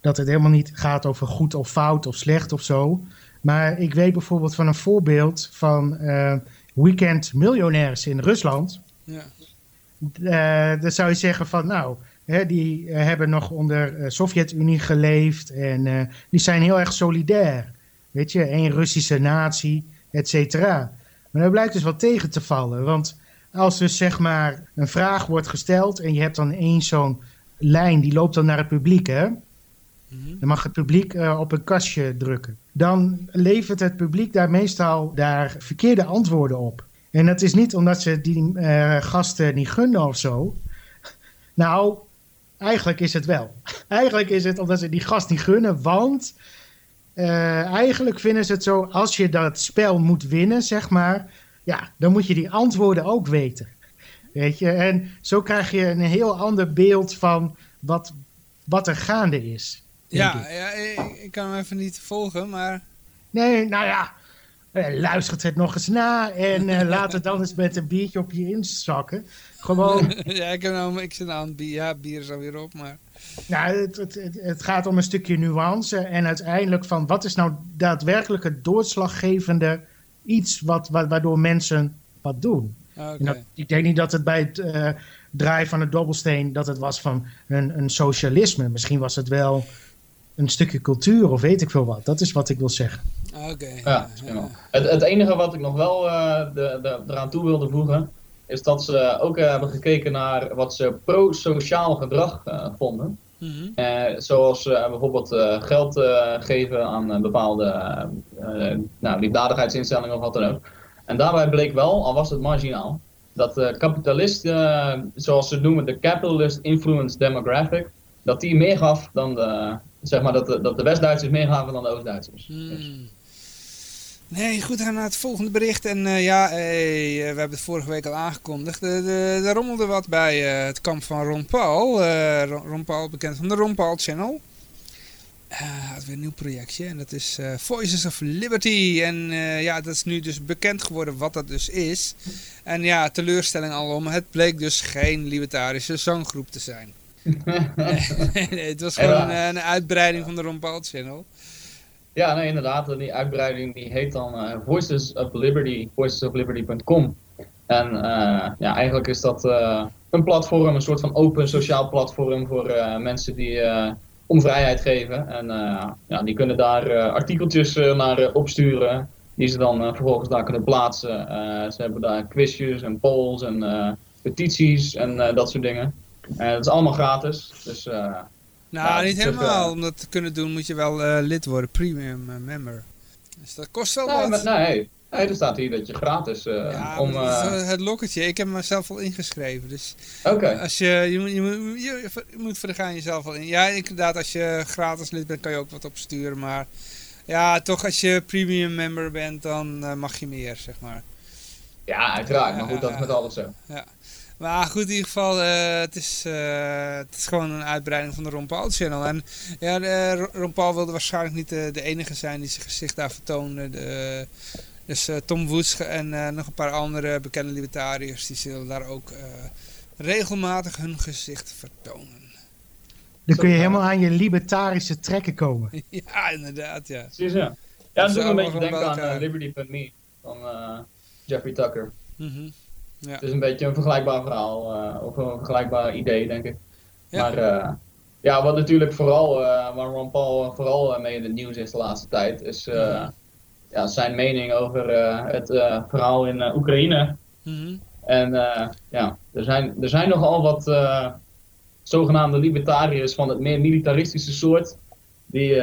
dat het helemaal niet gaat over goed of fout of slecht of zo. Maar ik weet bijvoorbeeld van een voorbeeld van eh weekend miljonairs in Rusland. ja. Eh dan zou je zeggen van nou, hè, die hebben nog onder Sovjet-Unie geleefd en die zijn heel erg solidair. Weet je, één Russische natie, et cetera. Maar dat blijkt dus wel tegen te vallen. Want als dus zeg maar een vraag wordt gesteld en je hebt dan één zo'n lijn die loopt dan naar het publiek, hè? Mhm. Dan mag het publiek eh, op een kastje drukken. Dan levert het publiek daar meestal daar verkeerde antwoorden op. En dat is niet omdat ze die eh, gasten niet gunnen of zo. Nou, eigenlijk is het wel. Eigenlijk is het omdat ze die gast niet gunnen, want eh, eigenlijk vinden ze het zo, als je dat spel moet winnen, zeg maar, ja, dan moet je die antwoorden ook weten. Weet je, en zo krijg je een heel ander beeld van wat, wat er gaande is. Ja, ik. ja ik, ik kan hem even niet volgen, maar Nee, nou ja, eh, luistert het nog eens na en eh, laat het dan eens met een biertje op je inzakken. Gewoon, ja, ik, heb nou, ik zit nou aan het bier. Ja, bier is alweer op, maar... nou, het, het, gaat om een stukje nuance en uiteindelijk van wat is nou daadwerkelijk het doorslaggevende iets wat, wa- waardoor mensen wat doen. ah, dat- ik denk niet dat het bij het eh, draaien van de dobbelsteen dat het was van een, een socialisme. Misschien was het wel een stukje cultuur of weet ik veel wat. Dat is wat ik wil zeggen. Ah, Oké. Ja, wel. Het, het enige wat ik nog wel eh, de, de, eraan toe wilde voegen, is dat ze ook eh, hebben gekeken naar wat ze pro-sociaal gedrag eh, vonden. Mhm. Eh, zoals eh, bijvoorbeeld eh, geld eh, geven aan eh, bepaalde eh, eh, nou, liefdadigheidsinstellingen of wat dan ook. En daarbij bleek wel, al was het marginaal, dat de kapitalisten, eh, zoals ze noemen, de capitalist influence demographic, dat die meer gaf dan de, zeg maar, dat de, dat de West-Duitsers meer gaven dan de Oost-Duitsers. Dus- Hmm. Nee, goed, dan naar het volgende bericht. En eh, ja, eh, we hebben het vorige week al aangekondigd. Er de, rommelde wat bij eh, het kamp van Ron Paul. Ron, Paul, bekend van de Ron Paul Channel. Had weer een nieuw projectje en dat is Voices of Liberty. En ja, dat is nu dus bekend geworden wat dat dus is. En ja, teleurstelling alom, het bleek dus geen libertarische zanggroep te zijn. nee, nee, het was gewoon eh, een uitbreiding van de Ron Paul Channel. Ja, inderdaad. Die uitbreiding die heet dan eh, Voices of Liberty, voicesofliberty.com. En eh, ja, eigenlijk is dat eh, een platform, een soort van open sociaal platform voor mensen die om vrijheid geven. En ja, die kunnen daar artikeltjes naar opsturen, die ze dan vervolgens daar kunnen plaatsen. Ze hebben daar quizjes en polls en petities en dat soort dingen. En het is allemaal gratis, dus... Nou, Nou, niet helemaal. Om dat te kunnen doen moet je wel eh, lid worden, premium eh, member. Dus dat kost wel nee, wat. maar, nee, nee, er staat hier dat je gratis eh, ja, om... het lokketje. Ik heb mezelf al ingeschreven. Dus Oké. als je, je, moet, je, moet, je, moet jezelf al in. Ja, inderdaad, als je gratis lid bent kan je ook wat opsturen. Maar ja, toch als je premium member bent, dan mag je meer, zeg maar. Ja, uiteraard. Maar goed, dat is met alles zo. Maar goed, in ieder geval, eh, het, is, eh, het is gewoon een uitbreiding van de Ron Paul Channel. En ja, de, Ron- Paul wilde waarschijnlijk niet de, de enige zijn die zijn gezicht daar vertoonde. De, dus eh, Tom Woods en eh, nog een paar andere bekende libertariërs, die zullen daar ook eh, regelmatig hun gezicht vertonen. Dan kun je helemaal aan je libertarische trekken komen. ja, inderdaad, ja. Precies, ja. Ja, dat is ook een beetje denken aan eh, Liberty.me van eh, Jeffrey Tucker. Mhm. Ja. Het is een beetje een vergelijkbaar verhaal, eh, of een vergelijkbaar idee, denk ik. Ja. Maar eh, Ja, wat natuurlijk vooral, uh, waar Ron Paul vooral mee in het nieuws is de laatste tijd, is ja, zijn mening over het verhaal in Oekraïne. Mhm. En ja, er zijn, er zijn nogal wat zogenaamde libertariërs van het meer militaristische soort. Die,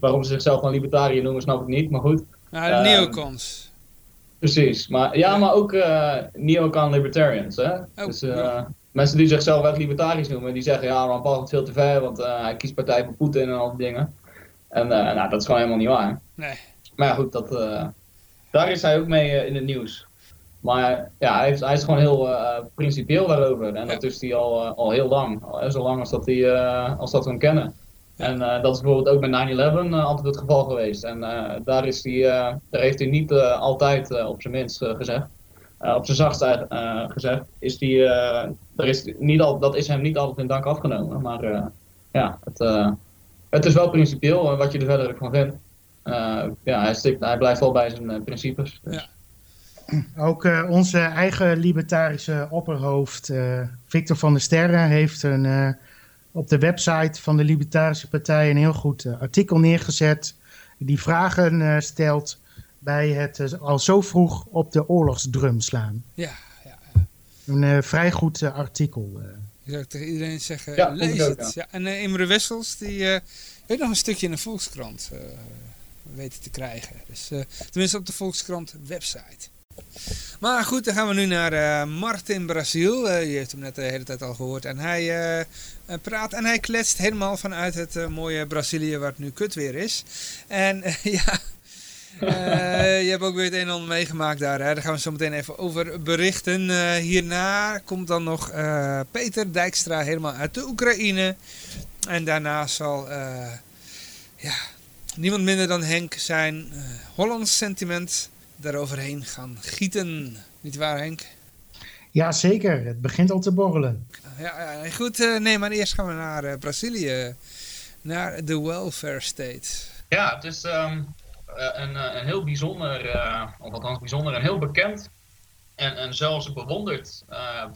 waarom ze zichzelf dan libertariër noemen, snap ik niet, maar goed. Ja, de neocons. Precies, maar, ja, maar ook uh, neocon libertarians. Hè? Oh, dus uh, mensen die zichzelf echt libertarisch noemen, die zeggen ja, Ron Paul gaat veel te ver, want uh, hij kiest partij voor Poetin en al die dingen. En nou, dat is gewoon helemaal niet waar. Nee. Maar ja, goed, dat, daar is hij ook mee in het nieuws. Maar ja, hij, hij is gewoon heel principieel daarover. En dat is hij al, al heel lang. Al, zo lang als dat, hij, als dat we hem kennen. En uh, dat is bijvoorbeeld ook met 9-11 uh, altijd het geval geweest. En uh, daar, is die, daar heeft hij niet altijd op zijn minst gezegd. op zijn zachtst gezegd. Is die, er is niet al, dat is hem niet altijd in dank afgenomen. Maar ja, het, het is wel principieel wat je er verder van vindt. ja, hij, stikt, hij blijft wel bij zijn principes. Ook onze eigen libertarische opperhoofd, Victor van der Sterren, heeft een op de website van de Libertarische Partij een heel goed uh, artikel neergezet. Die vragen uh, stelt bij het uh, al zo vroeg op de oorlogsdrum slaan. Ja, ja. ja. Een vrij goed artikel. Ik zou tegen iedereen zeggen, ja, lees het. Ja. En Imre Wessels, die heeft nog een stukje in de Volkskrant weten te krijgen. Dus, tenminste op de Volkskrant website. Maar goed, dan gaan we nu naar uh, Martin Brazil. Uh, je heeft hem net de hele tijd al gehoord. En hij uh, praat en hij kletst helemaal vanuit het mooie Brazilië waar het nu kut weer is. En ja, je hebt ook weer het een en ander meegemaakt daar. Hè? Daar gaan we zo meteen even over berichten. hierna komt dan nog Peter Dijkstra helemaal uit de Oekraïne. En daarna zal ja, niemand minder dan Henk zijn Hollands sentiment daaroverheen gaan gieten. Niet waar Henk? Ja, zeker. Het begint al te borrelen. Ja, goed. Uh, nee, maar eerst gaan we naar uh, Brazilië. Naar de welfare state. Ja, het is um, een, een heel bijzonder, of althans bijzonder, een heel bekend en, en zelfs bewonderd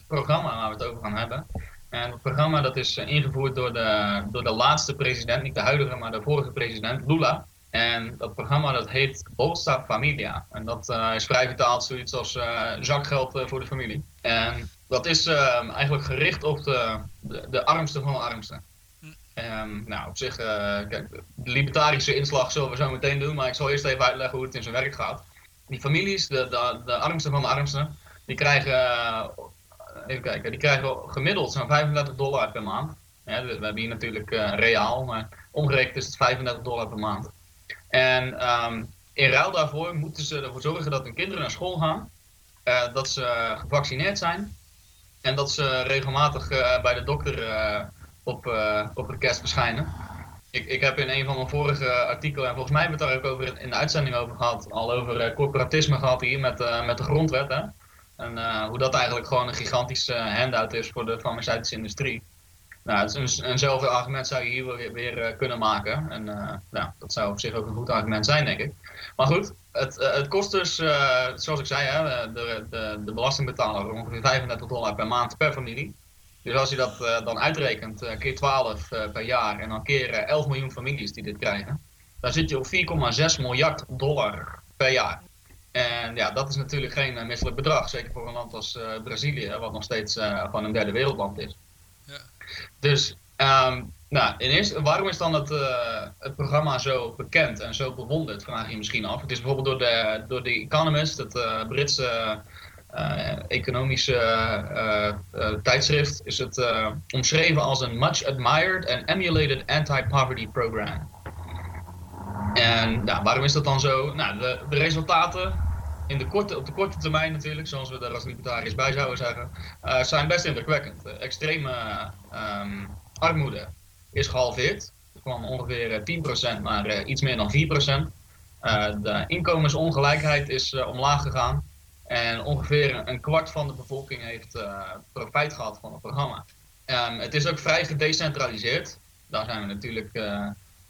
programma waar we het over gaan hebben. En het programma dat is ingevoerd door de, door de laatste president, niet de huidige, maar de vorige president, Lula. En dat programma dat heet Bolsa Familia. En dat uh, is vrij vertaald zoiets als uh, zakgeld uh, voor de familie. En dat is eigenlijk gericht op de, de, de armste van de armsten. Um, nou, op zich, kijk, de libertarische inslag zullen we zo meteen doen, maar ik zal eerst even uitleggen hoe het in zijn werk gaat. Die families, de, de, de armste van de armsten, die krijgen, even kijken, die krijgen gemiddeld zo'n 35 dollar per maand. Ja, we hebben hier natuurlijk reaal, maar omgerekend is het 35 dollar per maand. En um, in ruil daarvoor moeten ze ervoor zorgen dat hun kinderen naar school gaan, uh, dat ze gevaccineerd zijn en dat ze regelmatig uh, bij de dokter uh, op, op kerst verschijnen. Ik, ik heb in een van mijn vorige artikelen, en volgens mij hebben we het daar ook over in de uitzending over gehad, al over corporatisme gehad hier met, met de grondwet. Hè? En hoe dat eigenlijk gewoon een gigantische handout is voor de farmaceutische industrie. Nou, is een, eenzelfde argument zou je hier weer, weer uh, kunnen maken. En nou, dat zou op zich ook een goed argument zijn, denk ik. Maar goed, het, uh, het kost dus, zoals ik zei, hè, de, de, de belastingbetaler ongeveer 35 dollar per maand per familie. Dus als je dat dan uitrekent, keer 12 per jaar en dan keer 11 miljoen families die dit krijgen, dan zit je op 4,6 miljard dollar per jaar. En ja, dat is natuurlijk geen misselijk bedrag, zeker voor een land als Brazilië, wat nog steeds gewoon een derde wereldland is. Dus um, nou, in eerste, waarom is dan het, uh, het programma zo bekend en zo bewonderd, vraag je misschien af. Het is bijvoorbeeld door de, door The Economist, het uh, Britse uh, economische tijdschrift, is het omschreven als een much admired and emulated anti-poverty program. En nou, waarom is dat dan zo? Nou, de, de resultaten in de korte, op de korte termijn natuurlijk, zoals we daar als libertariërs bij zouden zeggen, uh, zijn best indrukwekkend. Extreme um, armoede is gehalveerd, van ongeveer 10% naar iets meer dan 4%. de inkomensongelijkheid is omlaag gegaan en ongeveer een kwart van de bevolking heeft profijt gehad van het programma. Um, het is ook vrij gedecentraliseerd. Daar, zijn we natuurlijk,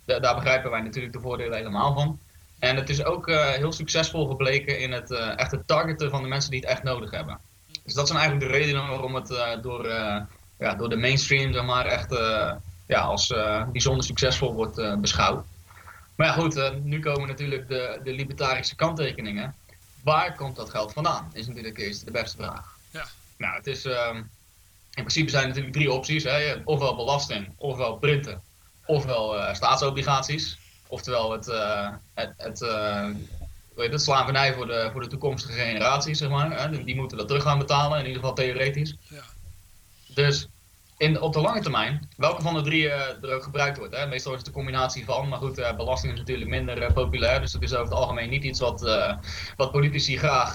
daar begrijpen wij natuurlijk de voordelen helemaal van. En het is ook uh, heel succesvol gebleken in het uh, echt het targeten van de mensen die het echt nodig hebben. Dus dat zijn eigenlijk de redenen waarom het uh, door, ja, door de mainstream zeg maar, echt ja, als bijzonder succesvol wordt beschouwd. Maar ja, goed, nu komen natuurlijk de, de libertarische kanttekeningen. Waar komt dat geld vandaan? Is natuurlijk eerst de beste vraag. Ja. Nou, het is, ehm, in principe zijn er natuurlijk drie opties. Hè? Ofwel belasting, ofwel printen, ofwel staatsobligaties. Oftewel het, het, het weet het, slavernij voor de, voor de toekomstige generaties, zeg maar. Hè? Die moeten dat terug gaan betalen, in ieder geval theoretisch. Ja. Dus in, op de lange termijn, welke van de drie uh, er ook gebruikt wordt. Hè? Meestal is het de combinatie van, maar goed, uh, belasting is natuurlijk minder uh, populair. Dus dat is over het algemeen niet iets wat, wat politici graag,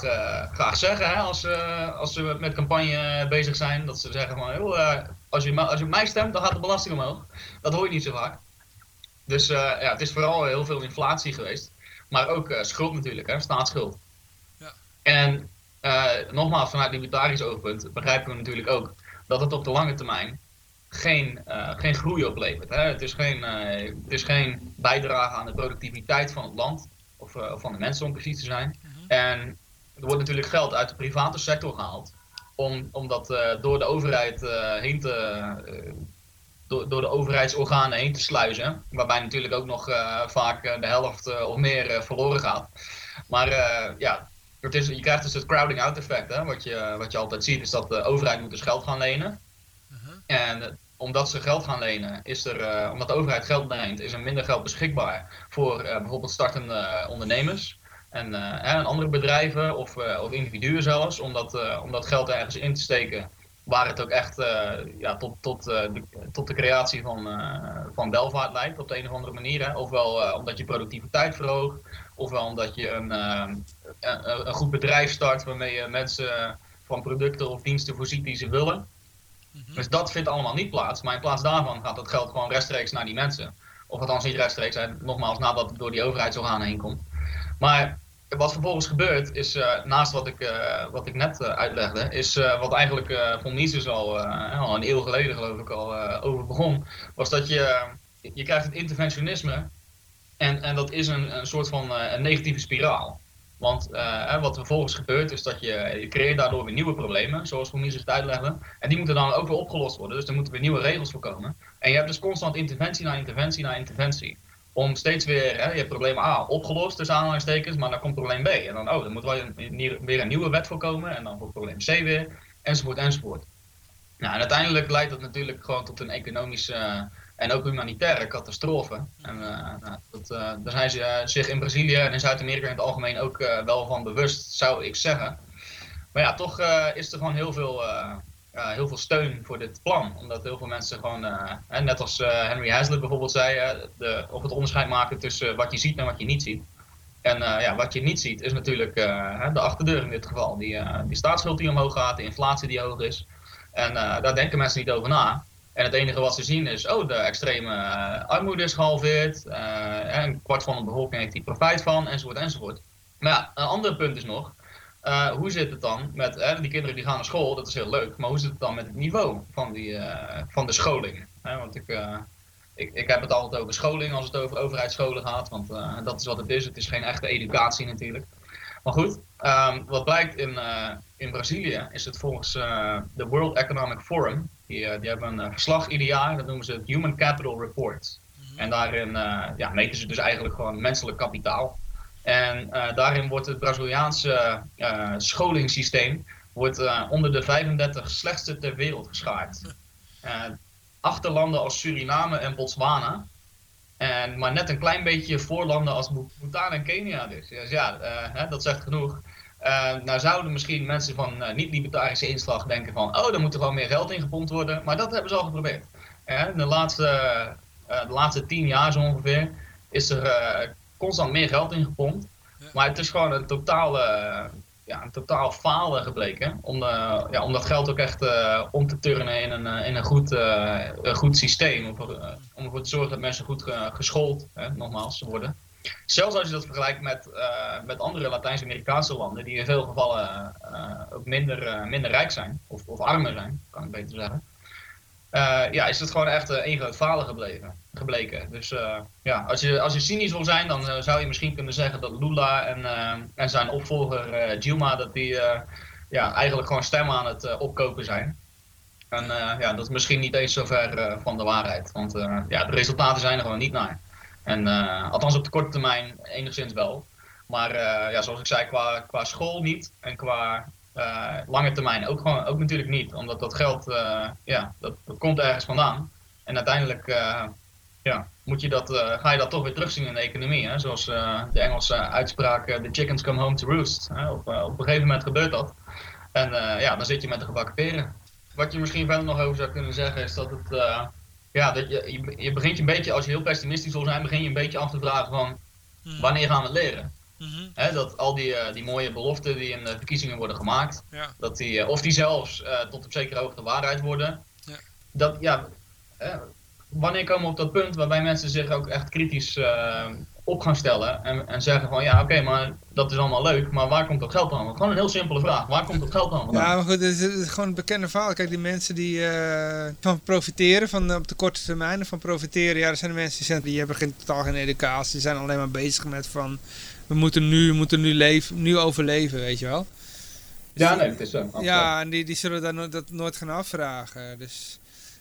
graag zeggen hè? Als, als ze met campagne bezig zijn. Dat ze zeggen van, joh, als, je, als je mij stemt, dan gaat de belasting omhoog. Dat hoor je niet zo vaak. Dus ja, het is vooral heel veel inflatie geweest. Maar ook uh, schuld natuurlijk, hè, staatsschuld. Ja. En uh, nogmaals, vanuit libertarisch oogpunt begrijpen we natuurlijk ook dat het op de lange termijn geen, uh, geen groei oplevert. Hè. Het, is geen, het is geen bijdrage aan de productiviteit van het land of, of van de mensen om precies te zijn. Mhm. En er wordt natuurlijk geld uit de private sector gehaald om, om dat door de overheid heen te door, door de overheidsorganen heen te sluizen. Waarbij natuurlijk ook nog uh, vaak uh, de helft uh, of meer verloren gaat. Maar ja, het is, je krijgt dus het crowding out effect. Hè? Wat, je, wat je altijd ziet is dat de overheid moet dus geld gaan lenen. -huh. En omdat ze geld gaan lenen, is er, omdat de overheid geld leent, is er minder geld beschikbaar voor bijvoorbeeld startende ondernemers. En, en andere bedrijven of, of individuen zelfs, om dat, om dat geld ergens in te steken waar het ook echt uh, ja, tot, tot, uh, de, tot de creatie van, uh, van welvaart leidt op de een of andere manier. Hè. Ofwel omdat je productiviteit verhoogt, ofwel omdat je een, een, een, goed bedrijf start waarmee je mensen van producten of diensten voorziet die ze willen. Mm -hmm. Dus dat vindt allemaal niet plaats. Maar in plaats daarvan gaat dat geld gewoon rechtstreeks naar die mensen. Of althans niet rechtstreeks, hè, nogmaals nadat het door die overheidsorganen heen komt. Maar wat vervolgens gebeurt, is uh, naast wat ik, uh, wat ik net uh, uitlegde, is wat eigenlijk von Mises al, al een eeuw geleden geloof ik al over begon, was dat je, je krijgt het interventionisme en, en dat is een, een soort van een negatieve spiraal. Want wat vervolgens gebeurt is dat je, je creëert daardoor weer nieuwe problemen, zoals von Mises het uitlegde, en die moeten dan ook weer opgelost worden, dus er moeten weer nieuwe regels voor komen. En je hebt dus constant interventie na interventie na interventie om steeds weer, hè, je hebt probleem A opgelost tussen aanhalingstekens, maar dan komt probleem B. En dan, oh, dan moet wel weer een nieuwe wet voorkomen en dan wordt probleem C weer, enzovoort, enzovoort. Nou, en uiteindelijk leidt dat natuurlijk gewoon tot een economische en ook humanitaire catastrofe. En uh, nou, dat, uh, daar zijn ze zich in Brazilië en in Zuid-Amerika in het algemeen ook wel van bewust, zou ik zeggen. Maar ja, toch is er gewoon heel veel heel veel steun voor dit plan. Omdat heel veel mensen gewoon, uh, net als uh, Henry Hazlitt bijvoorbeeld zei, de, of het onderscheid maken tussen wat je ziet en wat je niet ziet. En ja, wat je niet ziet is natuurlijk de achterdeur in dit geval. Die, die staatsschuld die omhoog gaat, de inflatie die hoog is. En daar denken mensen niet over na. En het enige wat ze zien is, oh, de extreme armoede is gehalveerd. een kwart van de bevolking heeft hier profijt van, enzovoort, enzovoort. Maar ja, een ander punt is nog, uh, hoe zit het dan met, die kinderen die gaan naar school, dat is heel leuk, maar hoe zit het dan met het niveau van, die, uh, van de scholing? want ik, ik, ik heb het altijd over scholing als het over overheidsscholen gaat, want dat is wat het is. Het is geen echte educatie natuurlijk. Maar goed, um, wat blijkt in, in Brazilië is het volgens de World Economic Forum, die, die hebben een verslag ieder jaar, dat noemen ze het Human Capital Report. Mm -hmm. En daarin ja, meten ze dus eigenlijk gewoon menselijk kapitaal. En uh, daarin wordt het Braziliaanse uh, scholingssysteem wordt, uh, onder de 35 slechtste ter wereld geschaard. achter landen als Suriname en Botswana. En, maar net een klein beetje voor landen als Bhutan en Kenia dus. dus ja, hè, dat zegt genoeg. nou zouden misschien mensen van niet-libertarische inslag denken van... oh, daar moet er gewoon meer geld in gepompt worden. Maar dat hebben ze al geprobeerd. de, laatste, de laatste tien jaar zo ongeveer is er constant meer geld ingepompt. Ja. Maar het is gewoon een totaal, uh, ja, een totaal falen gebleken. Om, uh, ja, om dat geld ook echt uh, om te turnen in een, in een, goed, een goed systeem. Om, om ervoor te zorgen dat mensen goed geschoold hè, nogmaals, worden. Zelfs als je dat vergelijkt met, met andere Latijns-Amerikaanse landen, die in veel gevallen ook minder, minder rijk zijn, of, of armer zijn, kan ik beter zeggen. Uh, ja, is het gewoon echt uh, één groot falen gebleken. Dus uh, ja, als je, als je cynisch wil zijn, dan zou je misschien kunnen zeggen dat Lula en, en zijn opvolger Dilma, dat die ja, eigenlijk gewoon stemmen aan het opkopen zijn. En eh, ja, dat is misschien niet eens zo ver eh, van de waarheid. Want eh, ja, de resultaten zijn er gewoon niet naar. En eh, althans op de korte termijn enigszins wel. Maar eh, ja, zoals ik zei, qua, qua school niet. En qua eh, lange termijn ook, gewoon, ook natuurlijk niet. Omdat dat geld, eh, ja, dat, dat komt ergens vandaan. En uiteindelijk eh, ja, moet je dat, ga je dat toch weer terugzien in de economie. Hè? Zoals de Engelse uitspraak, the chickens come home to roost. Hè? Op, op een gegeven moment gebeurt dat. En ja, dan zit je met de gebakken peren. Wat je misschien verder nog over zou kunnen zeggen is dat het... ja, dat je, je, je begint je een beetje, als je heel pessimistisch wil zijn, begin je een beetje af te vragen van Mhm. wanneer gaan we het Mhm. Hè, dat al die, eh, die mooie beloften die in de verkiezingen worden gemaakt, Ja. dat die, eh, of die zelfs eh, tot op zekere hoogte waarheid worden. Ja. Dat, ja, wanneer komen we op dat punt waarbij mensen zich ook echt kritisch op gaan stellen en, en zeggen van ja oké, maar dat is allemaal leuk, maar waar komt dat geld dan? vandaan? Gewoon een heel simpele vraag, waar komt dat geld dan vandaan? Ja, maar goed, het is, het is gewoon een bekende verhaal. Kijk, die mensen die eh, van profiteren, van, eh, op de korte termijn van profiteren, ja, dat zijn de mensen die, zijn, die hebben geen, totaal geen educatie. Die zijn alleen maar bezig met van, we moeten nu, we moeten nu, leven, nu overleven, weet je wel. Dus Ja, nee, het is zo. absoluut. Ja, en die, die zullen daar no- dat nooit gaan afvragen. Dus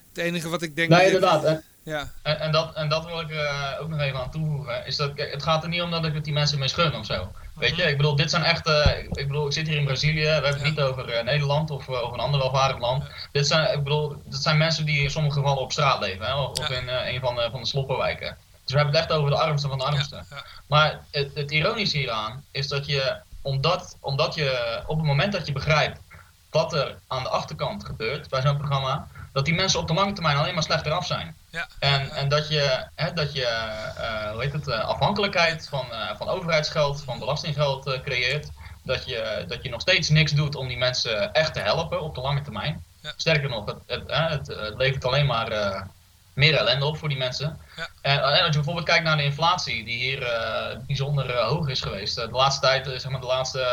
het enige wat ik denk... Nee, inderdaad. En, Ja, en, en dat, en dat wil ik eh, ook nog even aan toevoegen. Is dat, het gaat er niet om dat ik het die mensen misgun of zo. Weet je, ik bedoel, dit zijn echt. ik, bedoel, ik zit hier in Brazilië. We hebben het Ja. niet over eh, Nederland of, eh, of een ander welvarend land. Dit zijn, ik bedoel, dit zijn mensen die in sommige gevallen op straat leven. Hè, of in een van de, van de sloppenwijken. Dus we hebben het echt over de armste van de armsten. Maar het, het ironische hieraan is dat je, omdat, omdat je op het moment dat je begrijpt wat er aan de achterkant gebeurt bij zo'n programma, dat die mensen op de lange termijn alleen maar slechter af zijn. Ja. En, en dat je, hè, dat je eh, hoe heet het, eh, afhankelijkheid van, eh, van overheidsgeld, van belastinggeld creëert. Dat je, dat je nog steeds niks doet om die mensen echt te helpen op de lange termijn. Ja. Sterker nog, het, het, het, het levert alleen maar meer ellende op voor die mensen. Ja. En, en als je bijvoorbeeld kijkt naar de inflatie, die hier bijzonder hoog is geweest. De laatste tijd, zeg maar de laatste,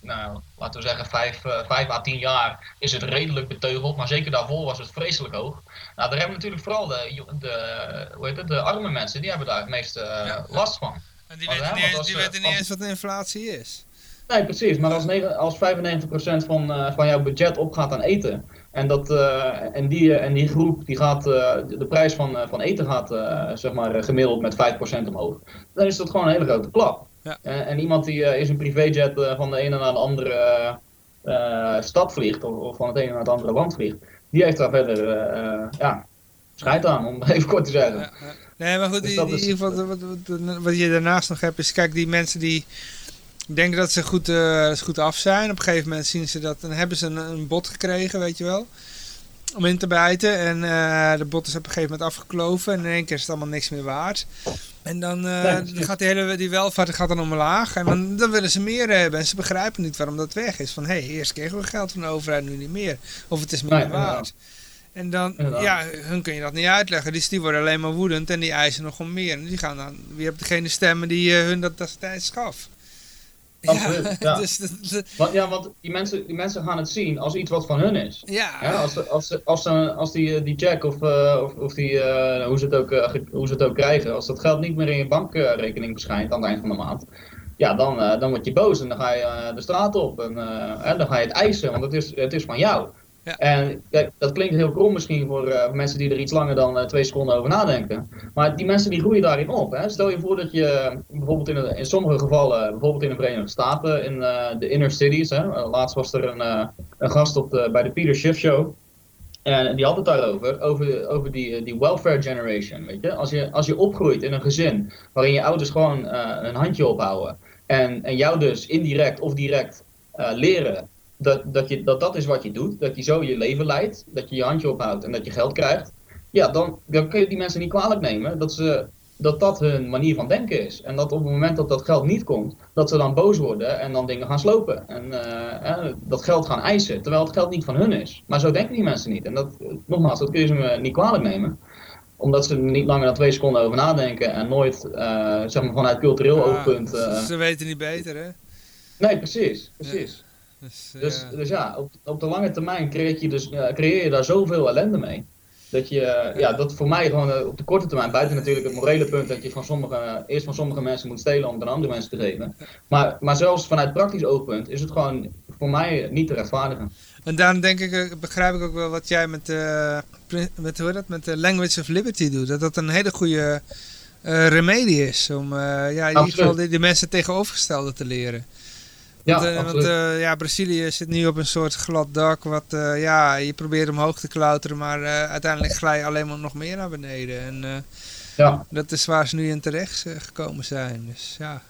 nou, laten we zeggen, vijf, vijf à tien jaar is het redelijk beteugeld. Maar zeker daarvoor was het vreselijk hoog. Nou, daar hebben natuurlijk vooral de, de, hoe heet het, de arme mensen, die hebben daar het meeste eh, Ja. last van. En die weten niet, eens, als, die weten niet als- eens wat inflatie is. Nee, precies. Maar als, negen- als 95% van, eh, van jouw budget opgaat aan eten. En, dat, en, die, en die groep die gaat, de prijs van, van eten gaat zeg maar, gemiddeld met 5% omhoog. Dan is dat gewoon een hele grote klap. Ja. En, en iemand die uh, is een privéjet eh, van de ene naar de andere eh, eh, stad vliegt. Of, of van het ene naar het andere land vliegt. Die heeft daar verder eh, eh, ja, scheid aan, om even kort te zeggen. Ja, ja. Nee, maar goed, Dus die, die, is- in ieder geval, wat, wat, wat je daarnaast nog hebt, is kijk, die mensen die denken dat ze goed, eh, ze goed af zijn. Op een gegeven moment zien ze dat, dan hebben ze een, een bot gekregen, weet je wel. Om in te bijten. En eh, de bot is op een gegeven moment afgekloven. En in één keer is het allemaal niks meer waard. En dan, eh, Nee, gaat die hele die welvaart gaat dan omlaag. En dan, dan willen ze meer hebben. En ze begrijpen niet waarom dat weg is. Van hé, hey, eerst kregen we geld van de overheid, nu niet meer. Of het is minder Nee, inderdaad. waard. En dan, ja, hun kun je dat niet uitleggen. Dus die worden alleen maar woedend en die eisen nog om meer. En die gaan dan, wie hebt degene stemmen die eh, hun dat destijds gaf. Absoluut, ja. dus, Want, ja, want die mensen, die mensen gaan het zien als iets wat van hun is. ja, Ja, als, de- als, als, als die, eh, die check of, eh, of, of die, eh, hoe, ze het ook, hoe ze het ook krijgen, als dat geld niet meer in je bankrekening verschijnt aan het eind van de maand, ja, dan, dan word je boos en dan ga je de straat op en hè, dan ga je het eisen, want het is, het is van jou. En kijk, dat klinkt heel krom misschien voor, eh, mensen die er iets langer dan eh, twee seconden over nadenken. Maar die mensen die groeien daarin op. Hè. Stel je voor dat je eh, bijvoorbeeld in, in sommige gevallen, bijvoorbeeld in de Verenigde Staten, in de inner cities. Hè. Laatst was er een, gast op de, bij de Peter Schiff Show. En die had het daarover, over, over die, die welfare generation. Weet je? Als, je, als je opgroeit in een gezin waarin je ouders gewoon een handje ophouden. En, en jou dus indirect of direct leren dat, dat, je, dat dat is wat je doet. Dat je zo je leven leidt. Dat je je handje ophoudt en dat je geld krijgt. Ja, dan, dan kun je die mensen niet kwalijk nemen dat, ze, dat dat hun manier van denken is. En dat op het moment dat dat geld niet komt, dat ze dan boos worden en dan dingen gaan slopen. En eh, dat geld gaan eisen, terwijl het geld niet van hun is. Maar zo denken die mensen niet. En dat, nogmaals, dat kun je ze niet kwalijk nemen omdat ze er niet langer dan twee seconden over nadenken en nooit eh, zeg maar vanuit cultureel Ja, oogpunt. eh, ze, ze weten niet beter, hè. nee, precies. precies. Dus, eh, Dus, dus ja, op, op de lange termijn creëer je, dus, eh, creëer je daar zoveel ellende mee. Dat je, eh, ja, dat voor mij gewoon op de korte termijn, buiten natuurlijk het morele punt dat je van sommige, eerst van sommige mensen moet stelen om het aan andere mensen te geven. Maar, maar zelfs vanuit praktisch oogpunt is het gewoon voor mij niet te rechtvaardigen. En daarom denk ik, begrijp ik ook wel wat jij met, met, hoe dat, met de Language of Liberty doet. Dat dat een hele goede eh, remedie is om ja, in ieder geval die, die mensen tegenovergestelde te leren. Ja, Want, eh, want absoluut. eh, ja, Brazilië zit nu op een soort glad dak. Wat, eh, ja, je probeert omhoog te klauteren, maar eh, uiteindelijk glij je alleen maar nog meer naar beneden. En eh, ja. dat is waar ze nu in terecht eh, gekomen zijn. Dus ja,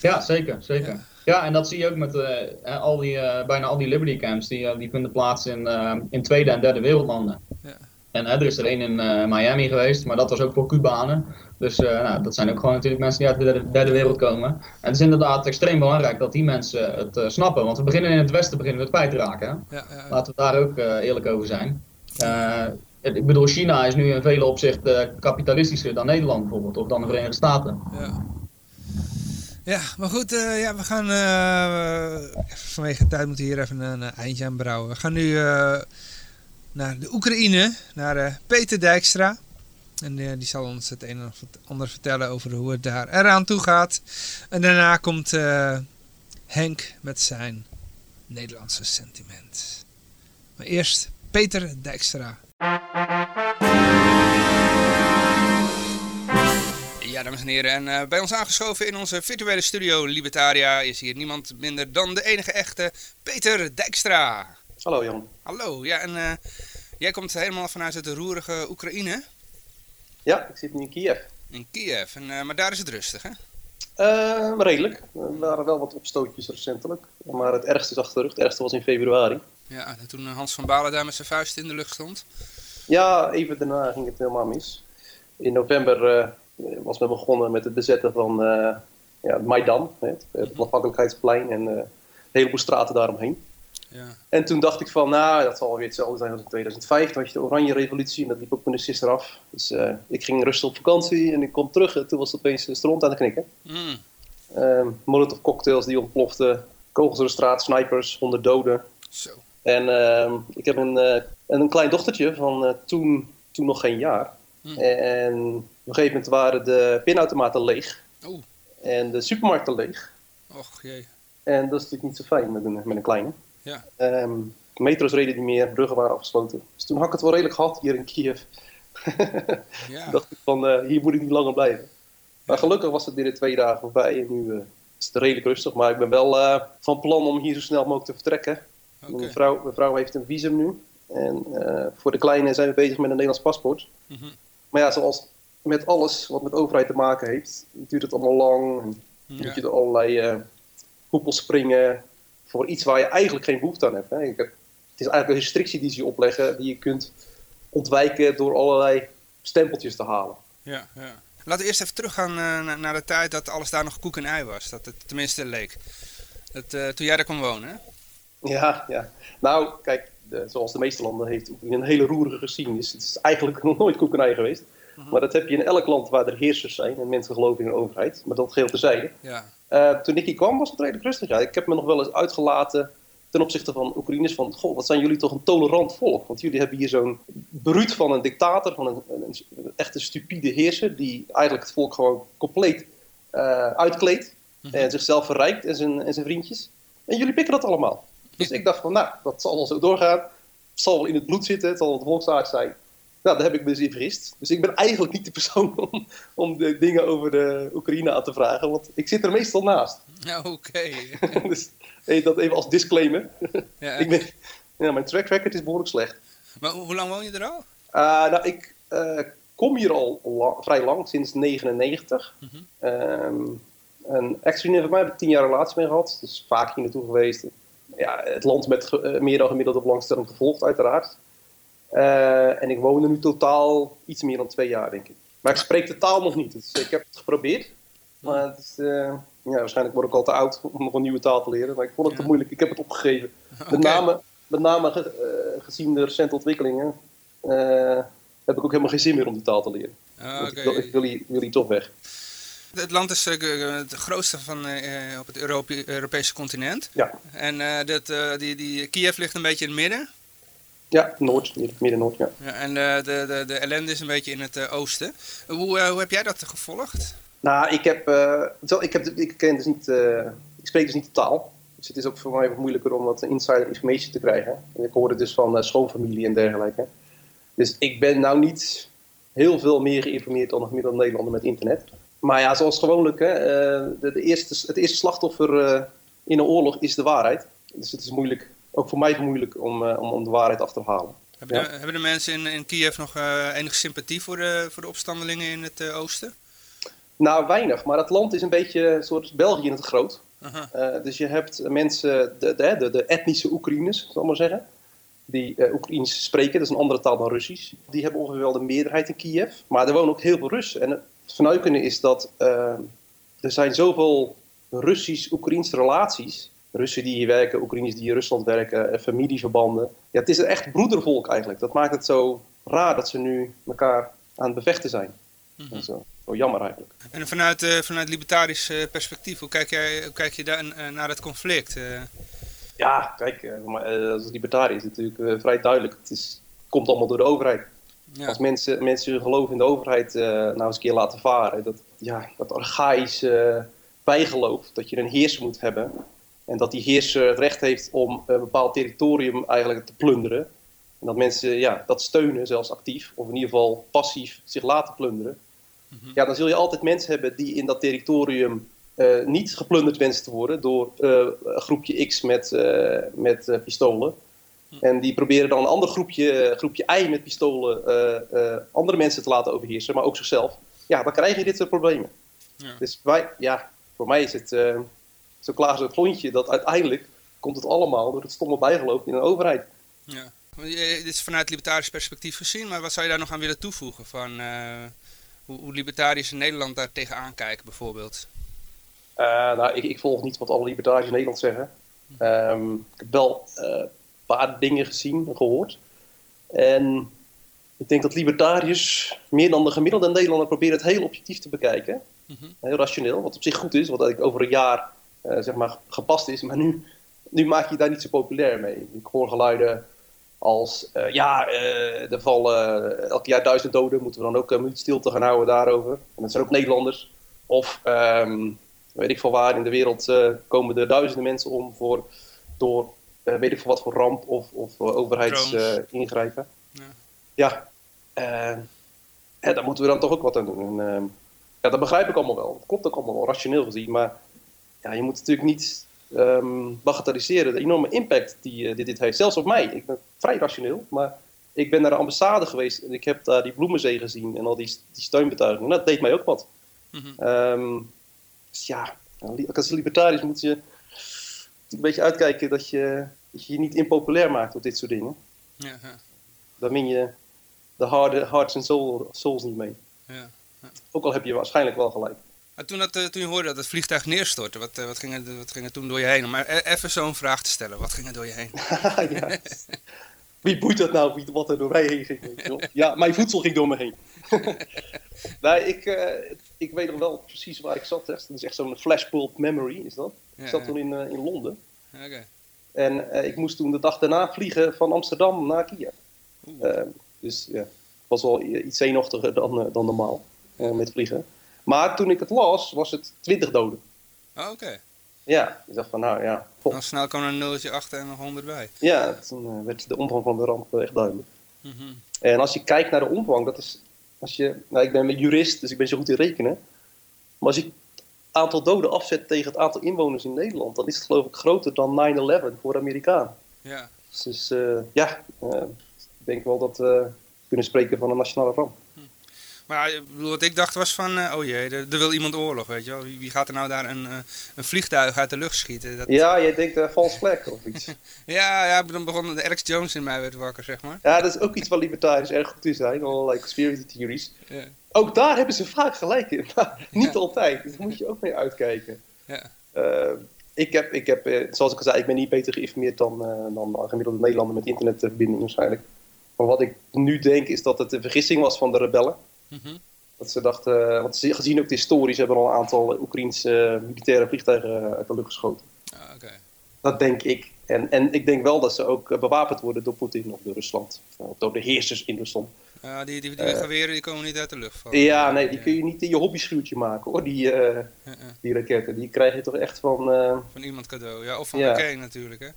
ja, zeker. zeker. Ja. Ja. en dat zie je ook met eh, eh, al die, eh, bijna al die Liberty Camps. Die, eh, die vinden plaats in, eh, in tweede en derde wereldlanden. En er is er één in eh, Miami geweest, maar dat was ook voor Cubanen. Dus eh, nou, dat zijn ook gewoon natuurlijk mensen die uit de derde, derde wereld komen. En het is inderdaad extreem belangrijk dat die mensen het eh, snappen. Want we beginnen in het Westen beginnen we het kwijt te raken. Hè? ja, ja, Laten we daar ook eerlijk over zijn. Ik bedoel, China is nu in vele opzichten kapitalistischer dan Nederland bijvoorbeeld, of dan de Verenigde Staten. ja. Ja, maar goed, ja, we gaan eh, vanwege de tijd moeten we hier even een eindje aan brouwen. We gaan nu naar de Oekraïne, naar eh, Peter Dijkstra. En eh, die zal ons het een en ander vertellen over hoe het daar eraan toe gaat. En daarna komt eh, Henk met zijn Nederlandse sentiment. Maar eerst Peter Dijkstra. Ja, dames en heren. En bij ons aangeschoven in onze virtuele studio Libertaria is hier niemand minder dan de enige echte Peter Dijkstra. Hallo Jan. Hallo, ja, en eh, jij komt helemaal vanuit het roerige Oekraïne, Ja, ik zit nu in Kiev. in Kiev. En, eh, maar daar is het rustig, hè? Eh, redelijk. Er waren wel wat opstootjes recentelijk. Maar het ergste is achter de rug. Het ergste was in februari. Ja, en toen Hans van Balen daar met zijn vuist in de lucht stond. Ja, even daarna ging het helemaal mis. In november was men begonnen met het bezetten van ja, het Maidan, hè, het, onafhankelijkheidsplein en eh, een heleboel straten daaromheen. Ja, En toen dacht ik van, nou, dat zal weer hetzelfde zijn als in 2005. Toen had je de Oranje Revolutie en dat liep ook met de sister af. Dus eh, ik ging rustig op vakantie en ik kwam terug en toen was het opeens de stront aan het knikken. Mm, Ehm molotov cocktails die ontploften, kogels door de straat, snipers, honderd doden. zo. En ehm, ik heb een, eh, een klein dochtertje van eh, toen, toen nog geen jaar. Hmm. En op een gegeven moment waren de pinautomaten leeg Oeh, en de supermarkten leeg. och jee. En dat is natuurlijk niet zo fijn met een, met een kleine. Ja. Ehm, metro's reden niet meer, bruggen waren afgesloten. Dus toen had ik het wel redelijk gehad hier in Kiev. Ja, dacht ik van, eh, hier moet ik niet langer blijven. Maar gelukkig was het binnen twee dagen voorbij en nu eh, is het redelijk rustig. Maar ik ben wel eh, van plan om hier zo snel mogelijk te vertrekken. Mijn, vrouw, mijn vrouw heeft een visum nu. En voor de kleine zijn we bezig met een Nederlands paspoort. Mhm. Maar ja, zoals met alles wat met overheid te maken heeft, duurt het allemaal lang. En Ja. moet je er allerlei hoepels springen voor iets waar je eigenlijk geen behoefte aan hebt. Hè. Ik heb- het is eigenlijk een restrictie die ze je opleggen, die je kunt ontwijken door allerlei stempeltjes te halen. Ja, ja. Laten we eerst even teruggaan eh, naar, de tijd dat alles daar nog koek en ei was. Dat het tenminste leek. Dat, eh, toen jij daar kon wonen, hè? Ja, ja. Nou, kijk, de- zoals de meeste landen heeft Oekraïne een hele roerige geschiedenis. Het is eigenlijk nog nooit koekenij geweest. Maar dat heb je in elk land waar er heersers zijn en mensen geloven in een overheid. Maar dat geheel terzijde. Ja. Eh, toen ik hier kwam was het redelijk rustig. Ja. Ik heb me nog wel eens uitgelaten ten opzichte van Oekraïners van... Goh, wat zijn jullie toch een tolerant volk. Want jullie hebben hier zo'n bruut van een dictator, van een, een, een echte stupide heerser... die eigenlijk het volk gewoon compleet eh uitkleedt Mhm. en zichzelf verrijkt en zijn, en zijn vriendjes. En jullie pikken dat allemaal. Dus ik dacht van, nou, dat zal wel zo doorgaan. Het zal wel in het bloed zitten, het zal wel de volksaard zijn. Nou, daar heb ik me dus in vergist. Dus ik ben eigenlijk niet de persoon om, om de dingen over de Oekraïne aan te vragen, want ik zit er meestal naast. Ja, oké. dus dat even als disclaimer. Ja, ik ben, ja, mijn track record is behoorlijk slecht. Maar hoe hoe lang woon je er al? Ah, nou, ik eh, kom hier al la- vrij lang, sinds 99. Mhm. Ehm, een ex-vriendin van mij heb ik tien jaar relatie mee gehad. Dus vaak hier naartoe geweest. Ja, het land met eh, meer dan gemiddelde belangstelling gevolgd, uiteraard. Eh, en ik woon er nu totaal iets meer dan twee jaar, denk ik. Maar ik spreek de taal nog niet. Dus ik heb het geprobeerd. Maar het is, eh, ja, waarschijnlijk word ik al te oud om nog een nieuwe taal te leren. Maar ik vond het te moeilijk. Ik heb het opgegeven. Met name, met name ge- eh, gezien de recente ontwikkelingen heb ik ook helemaal geen zin meer om die taal te leren. Ah, Oké. ik, wil, ik wil, hier, wil hier toch weg. Het land is het grootste van, op het Europe- Europese continent. Ja, En dat, die, die Kiev ligt een beetje in het midden. Ja Noord, midden- midden-Noord, ja. Ja, en eh, de, de, de ellende is een beetje in het eh, oosten. Hoe, eh, hoe heb jij dat gevolgd? Nou, ik heb, zo, ik, heb ik ken dus niet, ik spreek dus niet de taal. Dus het is ook voor mij wat moeilijker om wat insider information te krijgen. En ik hoor het dus van schoonfamilie en dergelijke. Dus ik ben nou niet heel veel meer geïnformeerd dan de gemiddelde Nederlander met internet. Maar ja, zoals gewoonlijk, hè, de, de, eerste, het eerste slachtoffer in een oorlog is de waarheid. Dus het is moeilijk, ook voor mij moeilijk om, om, om de waarheid af te halen. Hebben, ja. de, hebben de mensen in, in Kiev nog enige sympathie voor de, voor de opstandelingen in het oosten? Nou, weinig. Maar het land is een beetje een soort België in het groot. Uh, dus je hebt mensen, de, de, de etnische Oekraïners, zal ik maar zeggen, die uh, Oekraïens spreken, dat is een andere taal dan Russisch. Die hebben ongeveer wel de meerderheid in Kiev. Maar er wonen ook heel veel Russen. En het vernuikende is dat uh, er zijn zoveel Russisch-Oekraïnse relaties. Russen die hier werken, Oekraïners die in Rusland werken, familieverbanden. Ja, het is een echt broedervolk eigenlijk. Dat maakt het zo raar dat ze nu elkaar aan het bevechten zijn. Mm -hmm. zo. Jammer eigenlijk. En vanuit, uh, vanuit libertarisch uh, perspectief, hoe kijk, jij, hoe kijk je daar, uh, naar het conflict? Ja, kijk, als libertariër is het natuurlijk vrij duidelijk. Het is, komt allemaal door de overheid. Ja. Als mensen, mensen hun geloof in de overheid nou eens een keer laten varen, dat, ja, dat archaïs bijgeloof, dat je een heerser moet hebben. En dat die heerser het recht heeft om een bepaald territorium eigenlijk te plunderen. En dat mensen ja, dat steunen, zelfs actief, of in ieder geval passief zich laten plunderen ja, dan zul je altijd mensen hebben die in dat territorium uh, niet geplunderd wensen te worden door uh, een groepje X met, uh, met pistolen. En die proberen dan een ander groepje, groepje Y met pistolen andere mensen te laten overheersen, maar ook zichzelf. Ja, dan krijg je dit soort problemen. Ja. Dus wij, ja, voor mij is het zo klaar als het klontje dat uiteindelijk komt het allemaal door het stomme bijgeloof in een overheid. Ja. Dit is vanuit libertarisch perspectief gezien, maar wat zou je daar nog aan willen toevoegen? Van, hoe, hoe libertariërs in Nederland daar tegenaan kijken bijvoorbeeld? Uh, nou, ik, ik, volg niet wat alle libertariërs in Nederland zeggen. Um, ik heb wel uh, een paar dingen gezien en gehoord. En ik denk dat libertariërs meer dan de gemiddelde Nederlander proberen het heel objectief te bekijken. Mm -hmm. Heel rationeel, wat op zich goed is, wat eigenlijk over een jaar zeg maar gepast is. Maar nu, nu maak je daar niet zo populair mee. Ik hoor geluiden als uh, ja, uh, er vallen uh, elk jaar duizend doden, moeten we dan ook een minuut stilte gaan houden daarover. En dat zijn ook Nederlanders. Of um, weet ik veel waar in de wereld komen er duizenden mensen om voor, door weet ik veel wat voor ramp of, of overheidsingrijpen. ja, ja daar moeten we dan toch ook wat aan doen. En, ehm, ja, dat begrijp ik allemaal wel. Dat klopt ook allemaal wel, rationeel gezien. Maar ja, je moet natuurlijk niet um, bagatelliseren de enorme impact die uh, dit, dit, heeft. Zelfs op mij. Ik ben vrij rationeel, maar ik ben naar de ambassade geweest en ik heb daar die bloemenzee gezien en al die, die steunbetuigingen. Dat deed mij ook wat. Mm -hmm. um, dus ja, als libertarisch moet je een beetje uitkijken dat je, dat je je niet impopulair maakt door dit soort dingen. Ja, ja. Dan win je de harde hearts en soul, souls niet mee. Ja, ja. Ook al heb je waarschijnlijk wel gelijk. Maar toen, dat, uh, toen je hoorde dat het vliegtuig neerstortte, wat, uh, wat, ging er, wat ging er toen door je heen? Om maar even zo'n vraag te stellen, wat ging er door je heen? ja. Wie boeit dat nou, wie, wat er door mij heen ging? Ja, mijn voedsel ging door me heen. nee, ik, uh, ik weet nog wel precies waar ik zat. Hè. Dat is echt zo'n flashbulb memory, is dat. Ik zat toen in, in Londen. Okay. En ik moest toen de dag daarna vliegen van Amsterdam naar Kiev. Ehm, dus ja, was wel iets zenuwachtiger dan, dan normaal met vliegen. Maar toen ik het las, was het 20 doden. Oh, oké. Ja, ik dacht van nou ja. Dan snel kwam er een nulletje achter en nog 100 bij. Ja, toen uh, werd de omvang van de ramp echt duidelijk. Mm -hmm. En als je kijkt naar de omvang, dat is. Als je, nou, ik ben jurist, dus ik ben zo goed in rekenen. Maar als je het aantal doden afzet tegen het aantal inwoners in Nederland, dan is het geloof ik groter dan 9-11 voor de Amerikanen. Ja. Dus uh, ja, uh, ik denk wel dat we kunnen spreken van een nationale ramp. Maar wat ik dacht was van, uh, oh jee, er, er, wil iemand oorlog, weet je wel. Wie, wie gaat er nou daar een, uh, een vliegtuig uit de lucht schieten? Dat... Ja, jij denkt uh, vals flag of iets. ja, ja, dan begon de Alex Jones in mij werd wakker, zeg maar. Ja, dat is ook iets wat libertariërs erg goed in zijn, allerlei conspiracy theories. Ja. Ook daar hebben ze vaak gelijk in, maar niet ja. altijd. Dus daar moet je ook mee uitkijken. Ja. ik heb, ik heb zoals ik al zei, ik ben niet beter geïnformeerd dan, dan gemiddelde Nederlander met internetverbinding waarschijnlijk. Maar wat ik nu denk is dat het een vergissing was van de rebellen. Mm -hmm. Dat ze dachten, want ze gezien ook historisch hebben al een aantal Oekraïnse militaire vliegtuigen uit de lucht geschoten. Ah, okay. Dat denk ik. En, en ik denk wel dat ze ook bewapend worden door Poetin of door Rusland. Of door de heersers in Rusland. Ja, die, die, die Eh. geweren die komen niet uit de lucht vallen. Ja, nee, die kun je niet in je hobbyschuurtje maken hoor, die, eh, die raketten. Die krijg je toch echt van, eh, Van iemand cadeau. Ja, of van Ja. McCain natuurlijk, hè.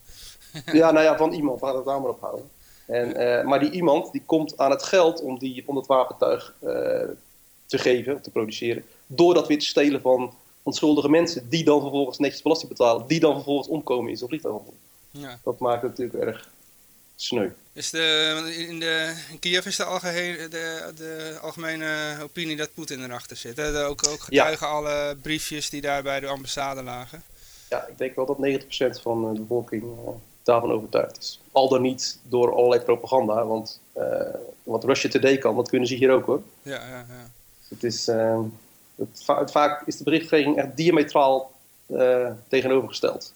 ja, nou ja, van iemand, laat het daar maar op houden. En, eh, maar die iemand die komt aan het geld om, die, om het wapentuig eh, te geven, te produceren, door dat weer te stelen van onschuldige mensen, die dan vervolgens netjes belasting betalen, die dan vervolgens omkomen in zo'n vliegtuig. Ja. Dat maakt het natuurlijk erg sneu. Is de, in, de, in Kiev is de, algehele, de, de algemene opinie dat Poetin erachter zit. Hè? De- Ook, ook getuigen alle briefjes die daar bij de ambassade lagen. Ja, ik denk wel dat 90% van de bevolking eh, daarvan overtuigd is. Al dan niet door allerlei propaganda, want eh, wat Russia Today kan, dat kunnen ze hier ook hoor. Ja, ja, ja. Het is, eh, het, va- het- vaak is de berichtgeving echt diametraal eh, tegenovergesteld.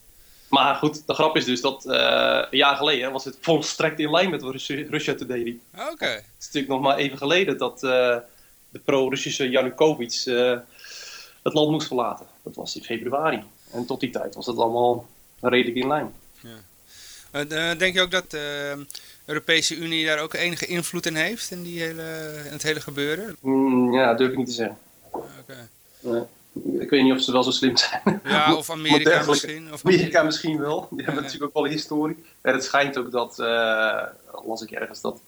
Maar goed, de grap is dus dat eh, een jaar geleden was het volstrekt in lijn met wat Russia, Today riep. Oké. Het is natuurlijk nog maar even geleden dat de pro-Russische Yanukovych eh, het land moest verlaten. Dat was in februari. En tot die tijd was het allemaal redelijk in lijn. Eh, eh, denk je ook dat de Europese Unie daar ook enige invloed in heeft, in, die hele, in het hele gebeuren? Hmm, ja, dat durf ik niet te zeggen. Nee. Ik weet niet of ze wel zo slim zijn. Ja, of Amerika misschien. Of Amerika misschien wel. Die hebben Ja. natuurlijk ook wel een historie. En het schijnt ook dat, eh las ik ergens, dat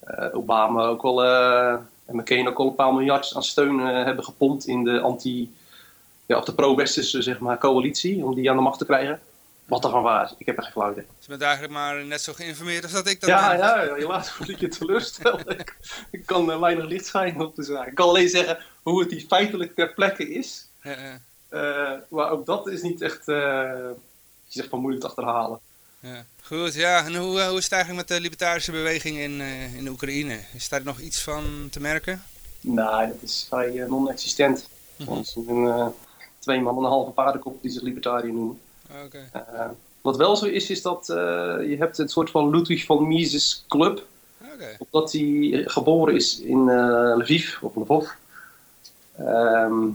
eh, Obama ook wel eh, en McCain ook al een paar miljard aan steun eh, hebben gepompt in de anti, ja, of de pro-westerse zeg maar, coalitie, om die aan de macht te krijgen. Wat ervan waar is, ik heb er geen flauw idee. Je bent eigenlijk maar net zo geïnformeerd als dat ik dat Ja, ben. ja, helaas word ik je teleursteld. ik, ik kan er weinig licht schijnen op de zaak. Ik kan alleen zeggen hoe het hier feitelijk ter plekke is. Ja, ja, Eh, maar ook dat is niet echt, eh, je zegt van moeilijk te achterhalen. ja. Goed, ja. En hoe, hoe is het eigenlijk met de libertarische beweging in, in de Oekraïne? Is daar nog iets van te merken? Nee, dat is vrij non-existent. Het zijn eh, twee man en een halve paardenkop die zich libertariër noemen. Oké. Eh, wat wel zo is, is dat eh, je hebt een soort van Ludwig van Mises club. Oké. Omdat hij geboren is in eh, Lviv, of Lvov. Ehm,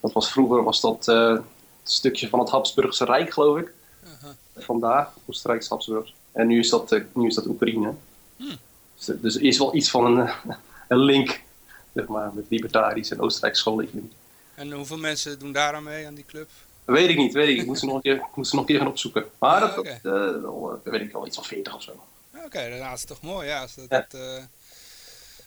dat was vroeger was dat een stukje van het Habsburgse Rijk, geloof ik. Aha. Vandaar, Oostenrijks Habsburgs. En nu is dat, nu is dat Oekraïne. Hmm. Dus, er- dus er is wel iets van een, een link zeg maar, met libertarisch en Oostenrijkse schooleconomie. En hoeveel mensen doen daar aan mee, aan die club? Weet ik niet, weet ik. Ik moet ze nog een keer, nog een keer gaan opzoeken. Maar dat, oké. dat, eh, eh, weet ik wel, iets van 40 of zo. Oké, dat is toch mooi, ja. Dat, Ja. dat, eh,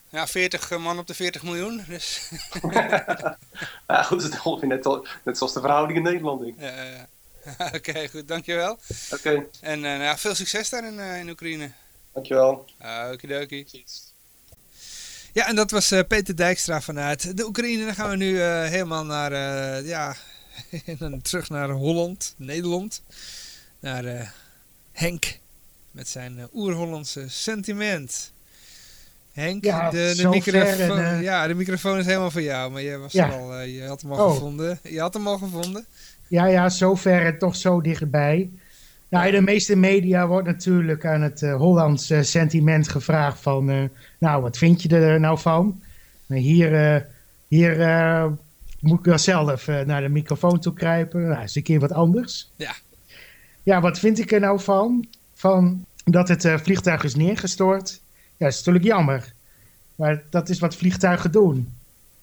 ja, 40 man op de 40 miljoen. Dus, Ja, goed, dat is ongeveer net, al- net zoals de verhouding in Nederland, denk ik. ja, ja. Oké, goed, dankjewel. Oké, En nou ja, veel succes daar in, eh, in Oekraïne. dankjewel. Okidoki. Ja, en dat was Peter Dijkstra vanuit de Oekraïne. Dan gaan we nu helemaal naar, eh, ja, dan terug naar Holland, Nederland. Naar eh, Henk met zijn eh, oer-Hollandse sentiment. Henk, Ja, de, microfoon, en, eh, ja, de microfoon is helemaal voor jou, maar je, was Ja. er al, je had hem al Oh. gevonden. Je had hem al gevonden. Ja, ja, zover en toch zo dichtbij. Nou, in de meeste media wordt natuurlijk aan het Hollandse sentiment gevraagd van... nou, wat vind je er nou van? Maar hier hier moet ik wel zelf eh, naar de microfoon toe kruipen. Nou, is een keer wat anders. Ja. Ja, wat vind ik er nou van? Van dat het eh, vliegtuig is neergestort. Ja, dat is natuurlijk jammer. Maar dat is wat vliegtuigen doen.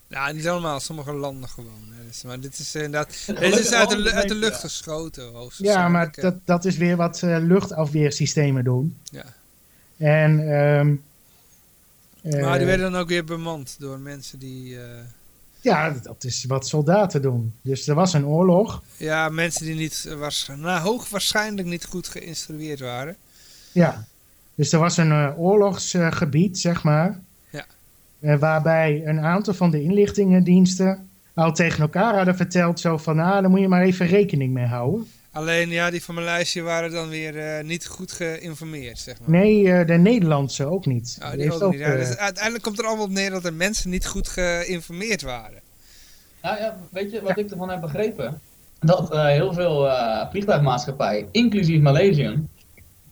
Nou, niet allemaal, sommige landen gewoon. Dus, maar dit is inderdaad, dit is uit de, uit de lucht geschoten. Ja, maar dat, dat is weer wat eh, luchtafweersystemen doen. Ja. En, ehm, Maar die werden dan ook weer bemand door mensen die... ja, dat is wat soldaten doen. Dus er was een oorlog. ja, mensen die niet, eh, waarsch- nou, hoogwaarschijnlijk niet goed geïnstrueerd waren. Ja. Dus er was een eh, oorlogsgebied, zeg maar. Ja. Eh, waarbij een aantal van de inlichtingendiensten al tegen elkaar hadden verteld zo van, ah, daar moet je maar even rekening mee houden. Alleen, ja, die van Maleisië waren dan weer eh, niet goed geïnformeerd, zeg maar. Nee, eh, de Nederlandse ook niet. Oh, Die die heeft ook niet. Ja, eh, dus uiteindelijk komt er allemaal op neer dat er mensen niet goed geïnformeerd waren. Nou ja, weet je wat ik ervan heb begrepen? Dat eh, heel veel eh vliegtuigmaatschappijen, inclusief Malaysian,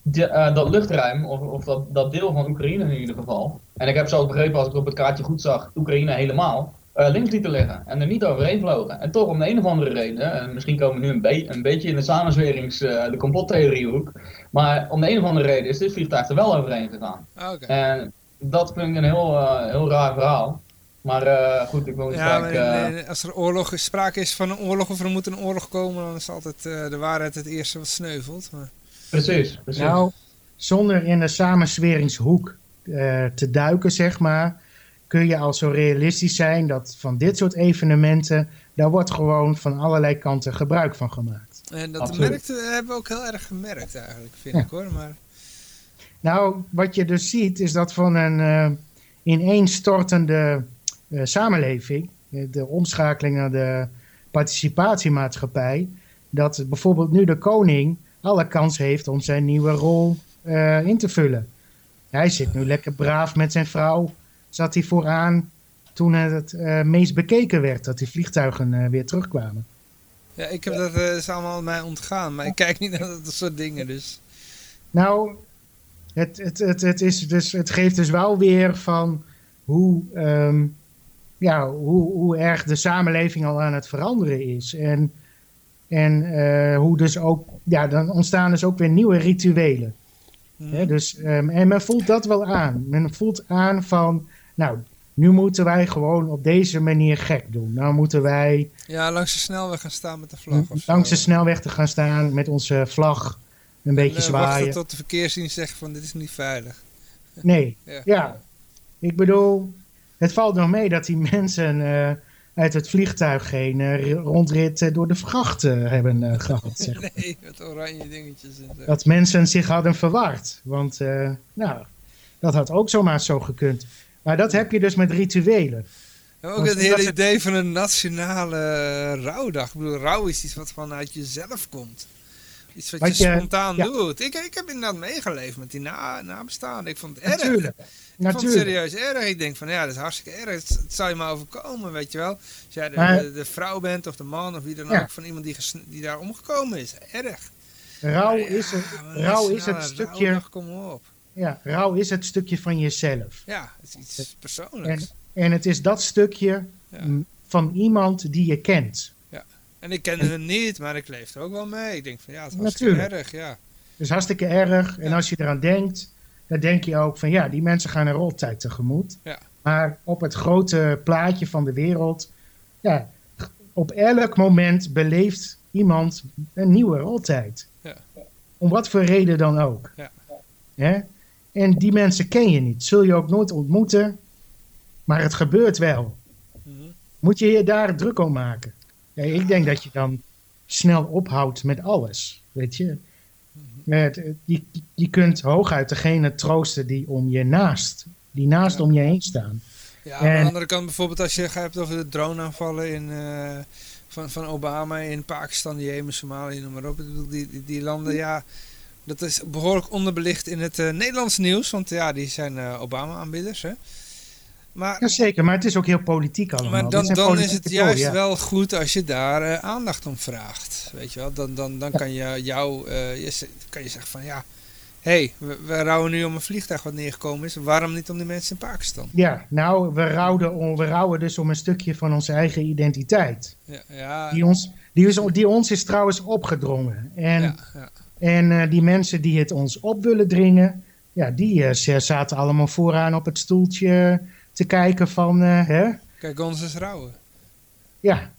de- eh, dat luchtruim, of, of dat, dat deel van Oekraïne in ieder geval, en ik heb zelfs begrepen als ik op het kaartje goed zag, Oekraïne helemaal, eh, links lieten liggen en er niet overheen vlogen. En toch om de een of andere reden, en misschien komen we nu een, be- een beetje in de samenzwerings, eh, de complottheoriehoek, maar om de een of andere reden is dit vliegtuig er wel overheen gegaan. Ah, Oké. En dat vind ik een heel, eh, heel raar verhaal. Maar eh, goed, ik wil niet Ja, gelijk... maar, eh, nee, als er oorlog, sprake is van een oorlog of er moet een oorlog komen, dan is altijd eh, de waarheid het eerste wat sneuvelt. Maar, Precies, precies. Nou, zonder in de samensweringshoek eh, te duiken, zeg maar, kun je al zo realistisch zijn dat van dit soort evenementen, daar wordt gewoon van allerlei kanten gebruik van gemaakt. en dat Absoluut. merkte, hebben we ook heel erg gemerkt eigenlijk, vind Ja. ik hoor. Maar, Nou, wat je dus ziet, is dat van een eh ineenstortende eh, samenleving, eh, de omschakeling naar de participatiemaatschappij, dat bijvoorbeeld nu de koning alle kans heeft om zijn nieuwe rol eh, in te vullen. Hij zit nu lekker braaf met zijn vrouw, zat hij vooraan toen het eh, meest bekeken werd, dat die vliegtuigen eh, weer terugkwamen. ja, ik heb dat eh, is allemaal mij ontgaan, maar ik kijk niet naar dat soort dingen. Dus. Nou, het, het, het, het, is dus, het geeft dus wel weer van hoe, ehm, ja, hoe, hoe erg de samenleving al aan het veranderen is. En, en hoe dus ook, ja, dan ontstaan dus ook weer nieuwe rituelen. Hè? Dus, ehm, en men voelt dat wel aan. Men voelt aan van, nou, nu moeten wij gewoon op deze manier gek doen. Nou moeten wij Ja, langs de snelweg gaan staan met de vlag. Of langs de snelweg te gaan staan met onze vlag een beetje En, eh, zwaaien. tot de verkeersdienst zegt van dit is niet veilig. Nee, Ja. ja. Ik bedoel, het valt nog mee dat die mensen eh, uit het vliegtuig geen eh, rondrit door de vracht eh, hebben eh, gehad. Zeg. maar. Nee, met oranje dingetjes en zo. Dat mensen zich hadden verward. Want, nou, dat had ook zomaar zo gekund. Maar dat heb je dus met rituelen. En ook het hele idee van een nationale eh, rouwdag. Ik bedoel, rouw is iets wat vanuit jezelf komt. Iets wat, Wat je je- spontaan ja. doet. Ik, ik heb inderdaad meegeleefd met die na, nabestaanden. Ik vond het erg. Natuurlijk. Ik vond het Natuurlijk. serieus erg. Ik denk van ja, dat is hartstikke erg. Het, het zou je maar overkomen, weet je wel. Als jij de, Maar- de, de vrouw bent of de man of wie dan Ja. ook van iemand die, die daar omgekomen is. Erg. Rouw Ja, is, het, rouw is het stukje, kom op. ja, rouw is het stukje van jezelf. Ja, het is iets persoonlijks. En het is dat stukje Ja. van iemand die je kent. En ik kende hem niet, maar ik leefde ook wel mee. Ik denk van ja, het is hartstikke erg, ja. Is hartstikke erg. En Ja. als je eraan denkt, dan denk je ook van ja, die mensen gaan een roltijd tegemoet. Ja. Maar op het grote plaatje van de wereld, ja, op elk moment beleeft iemand een nieuwe roltijd. Ja. Om wat voor reden dan ook. Ja. Hè? En die mensen ken je niet. Zul je ook nooit ontmoeten. Maar het gebeurt wel. Mhm. Moet je je daar druk om maken? Ja, ik denk dat je dan snel ophoudt met alles. Weet je? Met, eh, je, je kunt hooguit degene troosten die om je naast, die naast Ja. om je heen staan. Ja, aan de andere kant bijvoorbeeld als je hebt over de droneaanvallen in, eh, van, van Obama in Pakistan, Jemen, Somalië, noem maar op. Die, die landen, ja, dat is behoorlijk onderbelicht in het eh Nederlandse nieuws. Want ja, die zijn eh, Obama-aanbidders, hè. Maar, Jazeker, maar het is ook heel politiek allemaal. maar dan, dan is het juist ja. wel goed als je daar eh, aandacht om vraagt. Weet je wel, dan, dan, dan kan je jou, je, kan je zeggen van ja, hé, hey, we, we rouwen nu om een vliegtuig wat neergekomen is. Waarom niet om die mensen in Pakistan? Ja, nou, we rouwen, om, we rouwen dus om een stukje van onze eigen identiteit. Ja, ja, Die ons, die is, die ons is trouwens opgedrongen. En, ja, ja. En eh, die mensen die het ons op willen dringen, ja, die eh, zaten allemaal vooraan op het stoeltje te kijken van, eh, hè, Kijk, ons is rouwen. ja,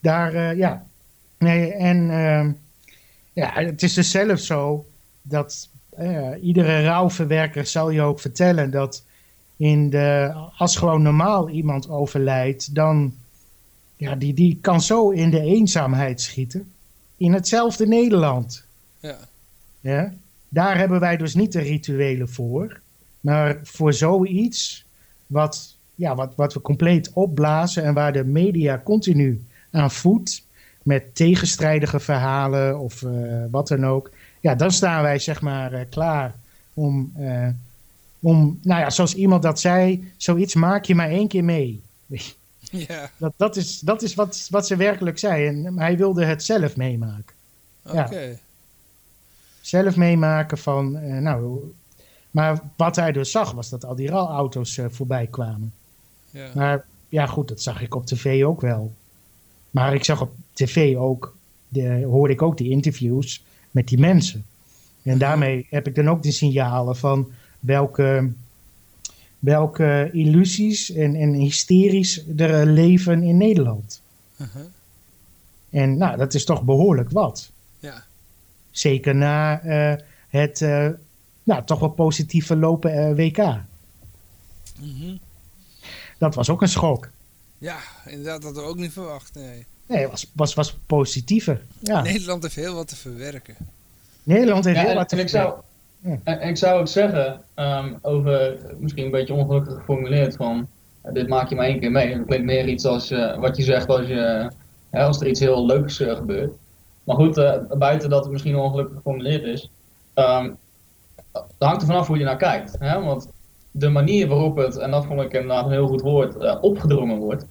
daar, ja. Nee, en ehm, ja, het is dus zelf zo dat iedere rouwverwerker zal je ook vertellen dat in de, als gewoon normaal iemand overlijdt, dan, ja, die, die kan zo in de eenzaamheid schieten. In hetzelfde Nederland. Ja. Ja? Daar hebben wij dus niet de rituelen voor. Maar voor zoiets, wat, ja, wat, wat we compleet opblazen en waar de media continu aan voedt, met tegenstrijdige verhalen of eh, wat dan ook, ja, dan staan wij zeg maar eh, klaar om, eh, om, nou ja, zoals iemand dat zei, zoiets maak je maar één keer mee. Ja, Dat, dat is, dat is wat, wat ze werkelijk zei. En hij wilde het zelf meemaken. oké. Ja. Zelf meemaken van, eh, nou, maar wat hij dus zag was dat al die auto's eh, voorbij kwamen. Ja. Maar ja, goed, dat zag ik op tv ook wel. Maar ik zag op tv ook, de, hoorde ik ook die interviews met die mensen. En daarmee heb ik dan ook de signalen van welke, welke illusies en, en hysterisch er leven in Nederland. Uh-huh. En nou, dat is toch behoorlijk wat. Zeker na eh, het eh, nou, toch wel positief verlopen eh, WK. Mhm. Dat was ook een schok. Ja, inderdaad, dat hadden we ook niet verwacht. Nee. Nee, het was, was, was positiever. Ja. Nederland heeft heel wat te verwerken. Nederland heeft Ja, heel en, wat te en ik zou, Ja. en ik zou ook zeggen, ehm, over misschien een beetje ongelukkig geformuleerd, van dit maak je maar één keer mee. Het klinkt meer iets als wat je zegt als, je, hè, als er iets heel leuks gebeurt. Maar goed, eh, buiten dat het misschien ongelukkig geformuleerd is, ehm hangt er vanaf hoe je naar kijkt. Hè? Want de manier waarop het, en dat vond ik inderdaad een heel goed woord, eh, opgedrongen wordt,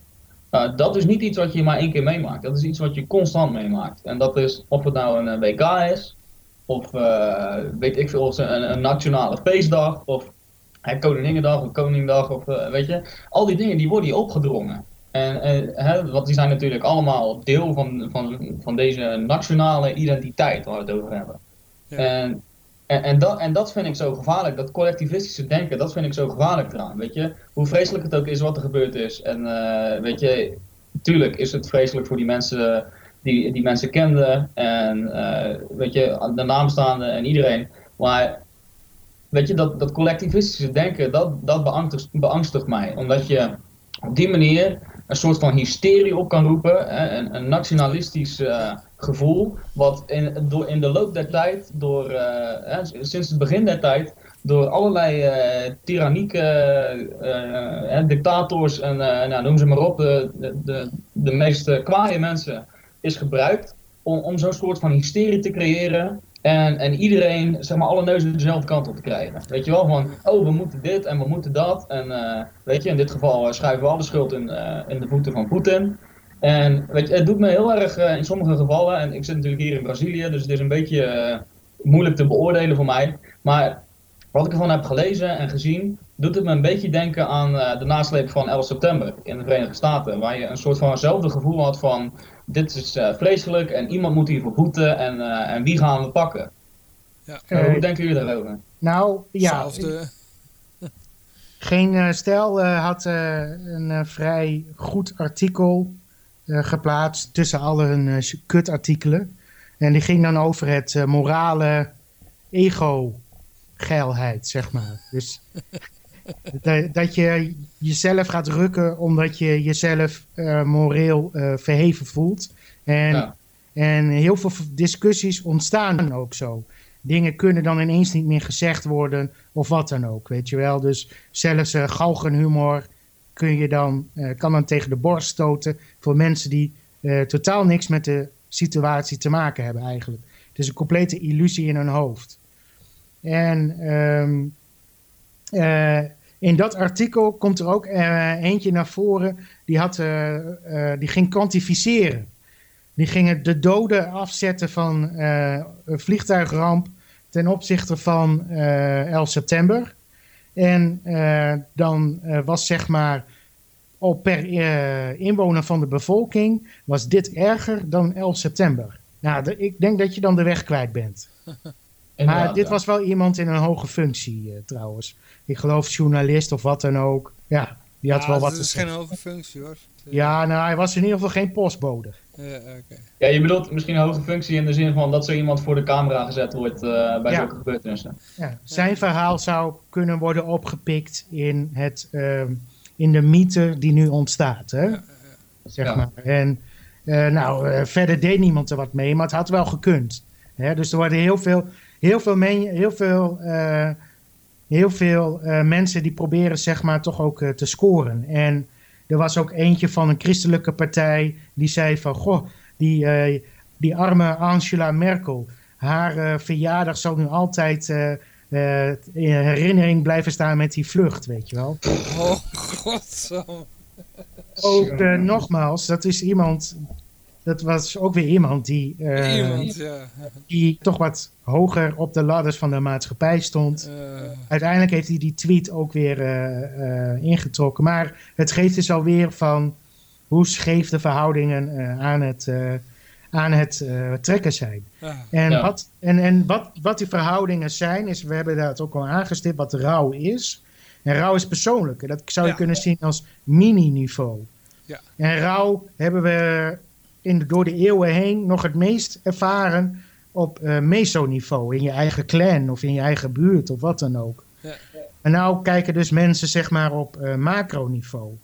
eh, dat is niet iets wat je maar één keer meemaakt. Dat is iets wat je constant meemaakt. En dat is of het nou een WK is, of weet ik veel, een, een nationale feestdag, of hè, Koninginnedag of Koningdag, of weet je. Al die dingen die worden hier opgedrongen. En, hè, want die zijn natuurlijk allemaal deel van, van, van deze nationale identiteit waar we het over hebben. Ja. En, en, en, dat, en dat vind ik zo gevaarlijk, dat collectivistische denken, dat vind ik zo gevaarlijk eraan. Weet je, hoe vreselijk het ook is wat er gebeurd is. En eh, weet je, tuurlijk is het vreselijk voor die mensen die die mensen kenden. En eh, weet je, de naamstaanden en iedereen. Maar weet je, dat, dat collectivistische denken, dat, dat beangstigt, beangstigt mij. Omdat je op die manier een soort van hysterie op kan roepen. Een, een nationalistisch eh, gevoel. Wat in, door, in de loop der tijd, door, eh, sinds het begin der tijd, door allerlei eh tyrannieke dictators en nou, noem ze maar op, de, de, de, meest kwaaie mensen, is gebruikt om zo'n soort van hysterie te creëren. En, en iedereen, zeg maar, alle neuzen dezelfde kant op te krijgen. Weet je wel, van, oh, we moeten dit en we moeten dat. En eh, weet je, in dit geval eh, schuiven we alle schuld in, eh, in de voeten van Poetin. En weet je, het doet me heel erg in sommige gevallen, en ik zit natuurlijk hier in Brazilië, dus het is een beetje moeilijk te beoordelen voor mij. Maar wat ik ervan heb gelezen en gezien, doet het me een beetje denken aan de nasleep van 11 september in de Verenigde Staten. Waar je een soort van hetzelfde gevoel had van, dit is eh, vreselijk en iemand moet hiervoor boeten en, eh, en wie gaan we pakken? Ja. Eh, hoe denken jullie daarover? Nou, ja, geen eh, stijl eh, had eh, een eh, vrij goed artikel eh, geplaatst tussen alle hun eh, kutartikelen. En die ging dan over het morale ego-geilheid, zeg maar. Dus dat, dat je jezelf gaat rukken omdat je jezelf eh, moreel eh, verheven voelt. En, Ja. en heel veel discussies ontstaan ook zo. Dingen kunnen dan ineens niet meer gezegd worden of wat dan ook, weet je wel. Dus zelfs eh galgenhumor kun je dan, kan dan tegen de borst stoten voor mensen die totaal niks met de situatie te maken hebben eigenlijk. Het is een complete illusie in hun hoofd. En ehm, eh, in dat artikel komt er ook eh, eentje naar voren, die, had, eh, eh, die ging kwantificeren. Die gingen de doden afzetten van een vliegtuigramp ten opzichte van eh 11 september. En dan was zeg maar op per inwoner van de bevolking was dit erger dan 11 september. Nou, de- ik denk dat je dan de weg kwijt bent. Maar dit ja. was wel iemand in een hoge functie trouwens. Ik geloof journalist of wat dan ook. Ja, die had Ja, wel wat dat te is geen zeggen. hoge functie hoor. Ja, nou, hij was in ieder geval geen postbode. Ja, oké. Ja, je bedoelt misschien een hoge functie in de zin van dat zo iemand voor de camera gezet wordt eh, bij Ja. zulke gebeurtenissen. Ja, zijn verhaal zou kunnen worden opgepikt in, het, ehm, in de mythe die nu ontstaat. Hè? Zeg Ja. maar. En eh, nou, eh, verder deed niemand er wat mee, maar het had wel gekund. Hè? Dus er worden heel veel, heel veel, men- heel veel, eh, heel veel eh, mensen die proberen zeg maar toch ook eh, te scoren. En er was ook eentje van een christelijke partij die zei van... Goh, die, eh, die arme Angela Merkel, haar verjaardag zal nu altijd... in herinnering blijven staan met die vlucht, weet je wel. Oh, godsamme. Ook eh, nogmaals, dat is iemand. Dat was ook weer iemand die, eh, Iemand, ja. die toch wat hoger op de ladders van de maatschappij stond. Eh, Uiteindelijk heeft hij die tweet ook weer eh, eh, ingetrokken. Maar het geeft dus alweer van hoe scheef de verhoudingen eh, aan het, eh, aan het trekken zijn. En, Ja. wat, en, en wat, wat die verhoudingen zijn, is, we hebben dat ook al aangestipt, wat rouw is. En rouw is persoonlijk. Dat zou je Ja. kunnen zien als mini-niveau. Ja. En rouw hebben we in de, door de eeuwen heen nog het meest ervaren op eh mesoniveau. In je eigen clan of in je eigen buurt of wat dan ook. Ja. En nou kijken dus mensen zeg maar op eh, macroniveau.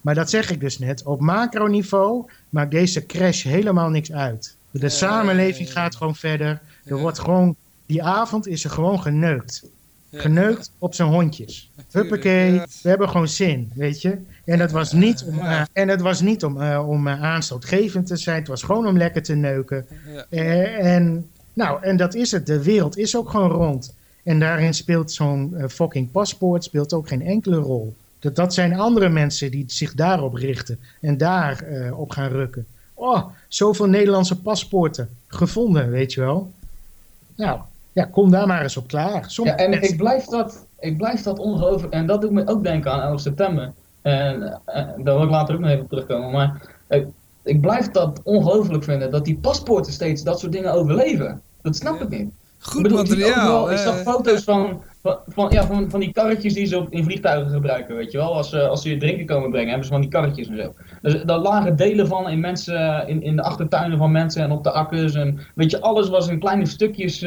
Maar dat zeg ik dus net. Op macroniveau maakt deze crash helemaal niks uit. De Ja, samenleving ja, gaat gewoon verder. Er wordt gewoon, die avond is er gewoon geneukt. Geneukt op zijn hondjes. Huppakee, we hebben gewoon zin, weet je. En dat was niet om, Ja. eh, en het was niet om, eh, om eh, aanstootgevend te zijn. Het was gewoon om lekker te neuken. Ja. Eh, en, nou, en dat is het. De wereld is ook gewoon rond. En daarin speelt zo'n fucking paspoort speelt ook geen enkele rol. Dat, dat zijn andere mensen die zich daarop richten en daar eh, op gaan rukken. Oh, zoveel Nederlandse paspoorten gevonden, weet je wel. Nou, ja, kom daar maar eens op klaar. Ja, en ik blijf dat, ik blijf dat ongelooflijk. En dat doet me ook denken aan 11 september. En eh, daar wil ik later ook nog even op terugkomen. Maar eh, ik blijf dat ongelooflijk vinden dat die paspoorten steeds dat soort dingen overleven. Dat snap Ja. ik niet. Goed ik bedoel, ik zie materiaal. overal- ik zag eh, foto's van, van, van, ja, van, van die karretjes die ze op, in vliegtuigen gebruiken, weet je wel. Als, ze als ze je drinken komen brengen, hebben ze van die karretjes en zo. Dus daar lagen delen van in mensen, in, in de achtertuinen van mensen en op de akkers. En weet je, alles was in kleine stukjes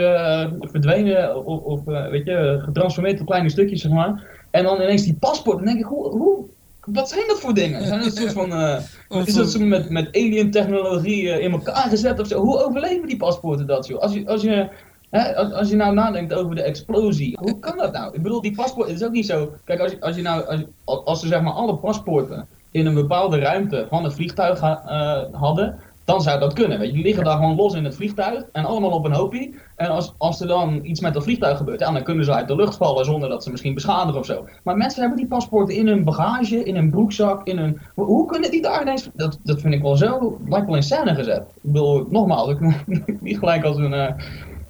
verdwenen of, of weet je, getransformeerd tot kleine stukjes, zeg maar. En dan ineens die paspoort. Dan denk ik, hoe, hoe, wat zijn dat voor dingen? Zijn dat een soort van, Of is dat zo met, met alien technologie eh, in elkaar gezet of zo? Hoe overleven die paspoorten dat, joh? Als je, als je Hè, als, als je nou nadenkt over de explosie, hoe kan dat nou? Ik bedoel, die paspoort, het is ook niet zo. Kijk, als, je- als, je nou, als, als ze zeg maar alle paspoorten in een bepaalde ruimte van het vliegtuig ha- eh, hadden, dan zou dat kunnen. Je, die liggen daar gewoon los in het vliegtuig en allemaal op een hoopie. En als, als er dan iets met dat vliegtuig gebeurt, ja, dan kunnen ze uit de lucht vallen zonder dat ze misschien beschadigen of zo. Maar mensen hebben die paspoorten in hun bagage, in hun broekzak, in hun. Hoe, hoe kunnen die daar ineens. Dat, dat vind ik wel zo. Lijkt wel in scène gezet. Ik bedoel, nogmaals, ik niet gelijk als een. eh,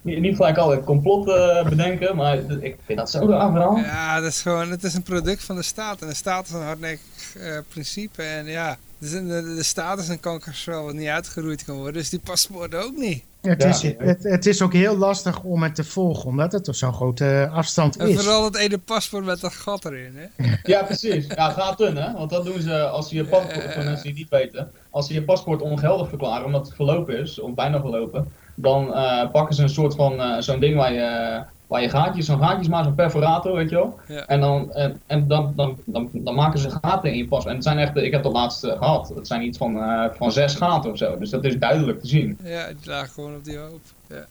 niet, niet gelijk al een complot eh, bedenken, maar ik vind dat zo'n raar verhaal. Ja, dat is gewoon, het is een product van de staat. En de staat is een hardnekkig eh, principe. En ja, dus de, de, staat is een kankerspel wat niet uitgeroeid kan worden. Dus die paspoorten ook niet. Het, Ja. is, het, het is ook heel lastig om het te volgen, omdat het op zo'n grote afstand En is. vooral het ene paspoort met dat gat erin. Hè? Ja, precies. Ja, gaat doen, hè? Want dat doen ze als ze je paspoort, voor mensen die het niet weten, als ze je paspoort ongeldig verklaren omdat het verlopen is, of bijna verlopen, dan eh, pakken ze een soort van eh, zo'n ding waar je, waar je gaatjes, zo'n gaatjes maar zo'n perforator, weet je wel. Ja. En, dan, en, en dan, dan, dan, dan maken ze gaten in je paspoort. En het zijn echt, ik heb dat laatst eh, gehad, het zijn iets van, van zes gaten of zo. Dus dat is duidelijk te zien. Ja, die lagen gewoon op die hoop. Ja.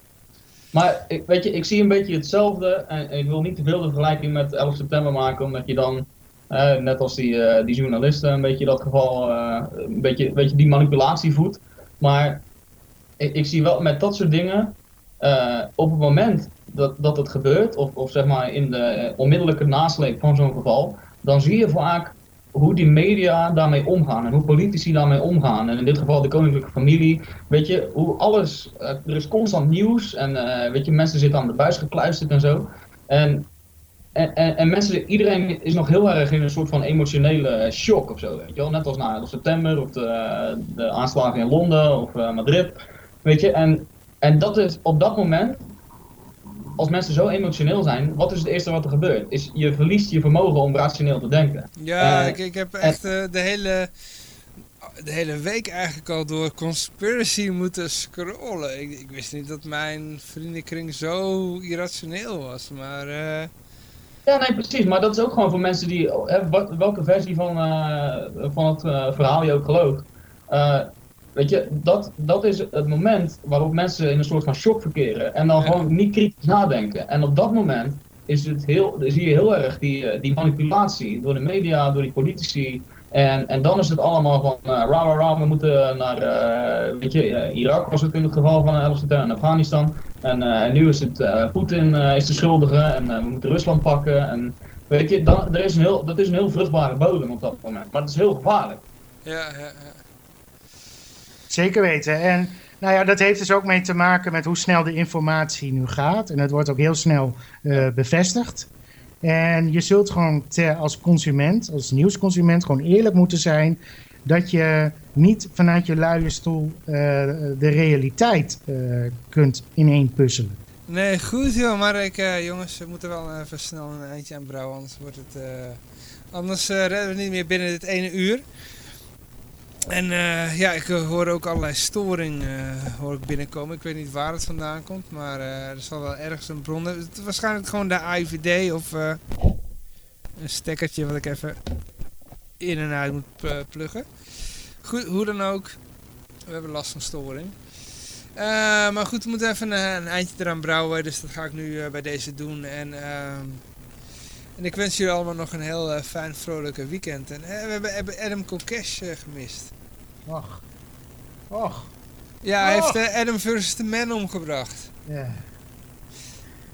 Maar ik, weet je, ik zie een beetje hetzelfde. En ik wil niet te veel de vergelijking met 11 september maken, omdat je dan, net als die, die journalisten, een beetje dat geval, een, beetje, een beetje die manipulatie voedt. Maar ik, zie wel met dat soort dingen, eh, op het moment dat, dat het gebeurt, of, of zeg maar in de eh, onmiddellijke nasleep van zo'n geval, dan zie je vaak hoe die media daarmee omgaan en hoe politici daarmee omgaan. En in dit geval de koninklijke familie. Weet je, hoe alles. eh, er is constant nieuws en weet je, mensen zitten aan de buis gekluisterd en zo. En, en, en, en mensen, iedereen is nog heel erg in een soort van emotionele shock of zo. Weet je wel? Net als na 11 september of de, de aanslagen in Londen of Madrid. Weet je, en, en dat is op dat moment als mensen zo emotioneel zijn, wat is het eerste wat er gebeurt? Is je verliest je vermogen om rationeel te denken. Ja, Eh, ik, ik heb echt eh, de, hele, de hele week eigenlijk al door conspiracy moeten scrollen. Ik, ik wist niet dat mijn vriendenkring zo irrationeel was, maar eh, Ja, nee, precies. Maar dat is ook gewoon voor mensen die, hè, wat- welke versie van, van het verhaal je ook gelooft. Weet je, dat, dat is het moment waarop mensen in een soort van shock verkeren. En dan Ja. gewoon niet kritisch nadenken. En op dat moment is het heel, zie je heel erg die, eh, die manipulatie door de media, door die politici. En, en dan is het allemaal van, eh ra, ra, ra, we moeten naar, eh, weet je, Irak was het in het geval van 11 september en Afghanistan. En, en nu is het, Poetin is de schuldige en we moeten Rusland pakken. En weet je, dan, er is een heel, dat is een heel vruchtbare bodem op dat moment. Maar het is heel gevaarlijk. ja, ja, ja. Zeker weten. En nou ja, dat heeft dus ook mee te maken met hoe snel de informatie nu gaat. En het wordt ook heel snel eh, bevestigd. En je zult gewoon als consument, als nieuwsconsument, gewoon eerlijk moeten zijn dat je niet vanuit je luie stoel eh, de realiteit eh, kunt ineenpuzzelen. Nee, goed joh, maar ik, jongens, we moeten wel even snel een eindje aan brouwen, anders wordt het... anders redden we niet meer binnen dit ene uur. En eh, ja, ik eh, hoor ook allerlei storing eh, hoor ik binnenkomen. Ik weet niet waar het vandaan komt, maar eh, er zal wel ergens een bron hebben. Waarschijnlijk gewoon de AIVD of eh, een stekkertje wat ik even in en uit moet eh, pluggen. Goed, hoe dan ook, we hebben last van storing. Eh, maar goed, we moeten even een, een eindje eraan brouwen, dus dat ga ik nu eh, bij deze doen. En, ehm, en ik wens jullie allemaal nog een heel eh, fijn, vrolijke weekend. En eh, we hebben, hebben Adam Kokesh eh, gemist. Och. Och. Ja, hij heeft Adam vs. The Man omgebracht. Ja.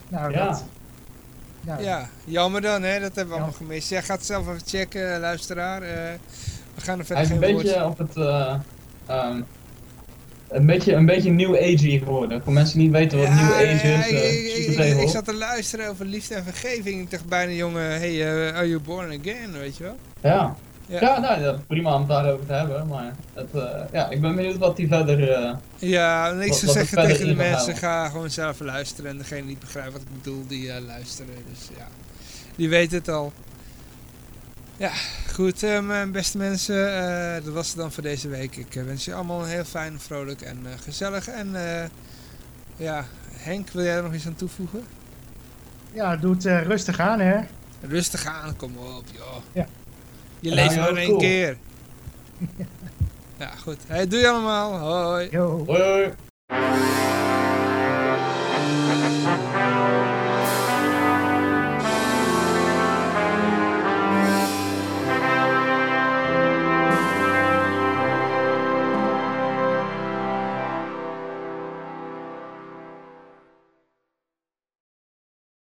Nou, Ja. dat... Nou, Ja, jammer dan, hè? dat hebben we Ja. allemaal gemist. Jij gaat het zelf even checken, luisteraar. Eh, we gaan er Hij verder is een geen beetje woord... op het. eh, ehm, een beetje, een beetje new age geworden. Voor mensen die niet weten wat Ja, new age ja, is. eh, ik, ik, ik- zat te luisteren over liefde en vergeving. Ik dacht bijna, jongen, hey, eh, are you born again, weet je wel? Ja. Ja. Ja, nou, prima om het daarover te hebben. Maar het, eh, ja, ik ben benieuwd wat die verder. eh, Ja, wat er zeggen tegen de mensen, ga gewoon zelf luisteren. En degene die begrijpt wat ik bedoel, die luisteren. Dus ja, die weten het al. Ja, goed, eh, mijn beste mensen, eh, dat was het dan voor deze week. Ik eh, wens je allemaal een heel fijn, vrolijk en gezellig. En eh, ja, Henk, wil jij er nog iets aan toevoegen? ja, doe het eh, rustig aan, hè. Rustig aan, kom op, joh. Ja. Je leeft maar één cool. keer. ja, goed. Hey, doei allemaal. Hoi. Yo. Hoi hoi!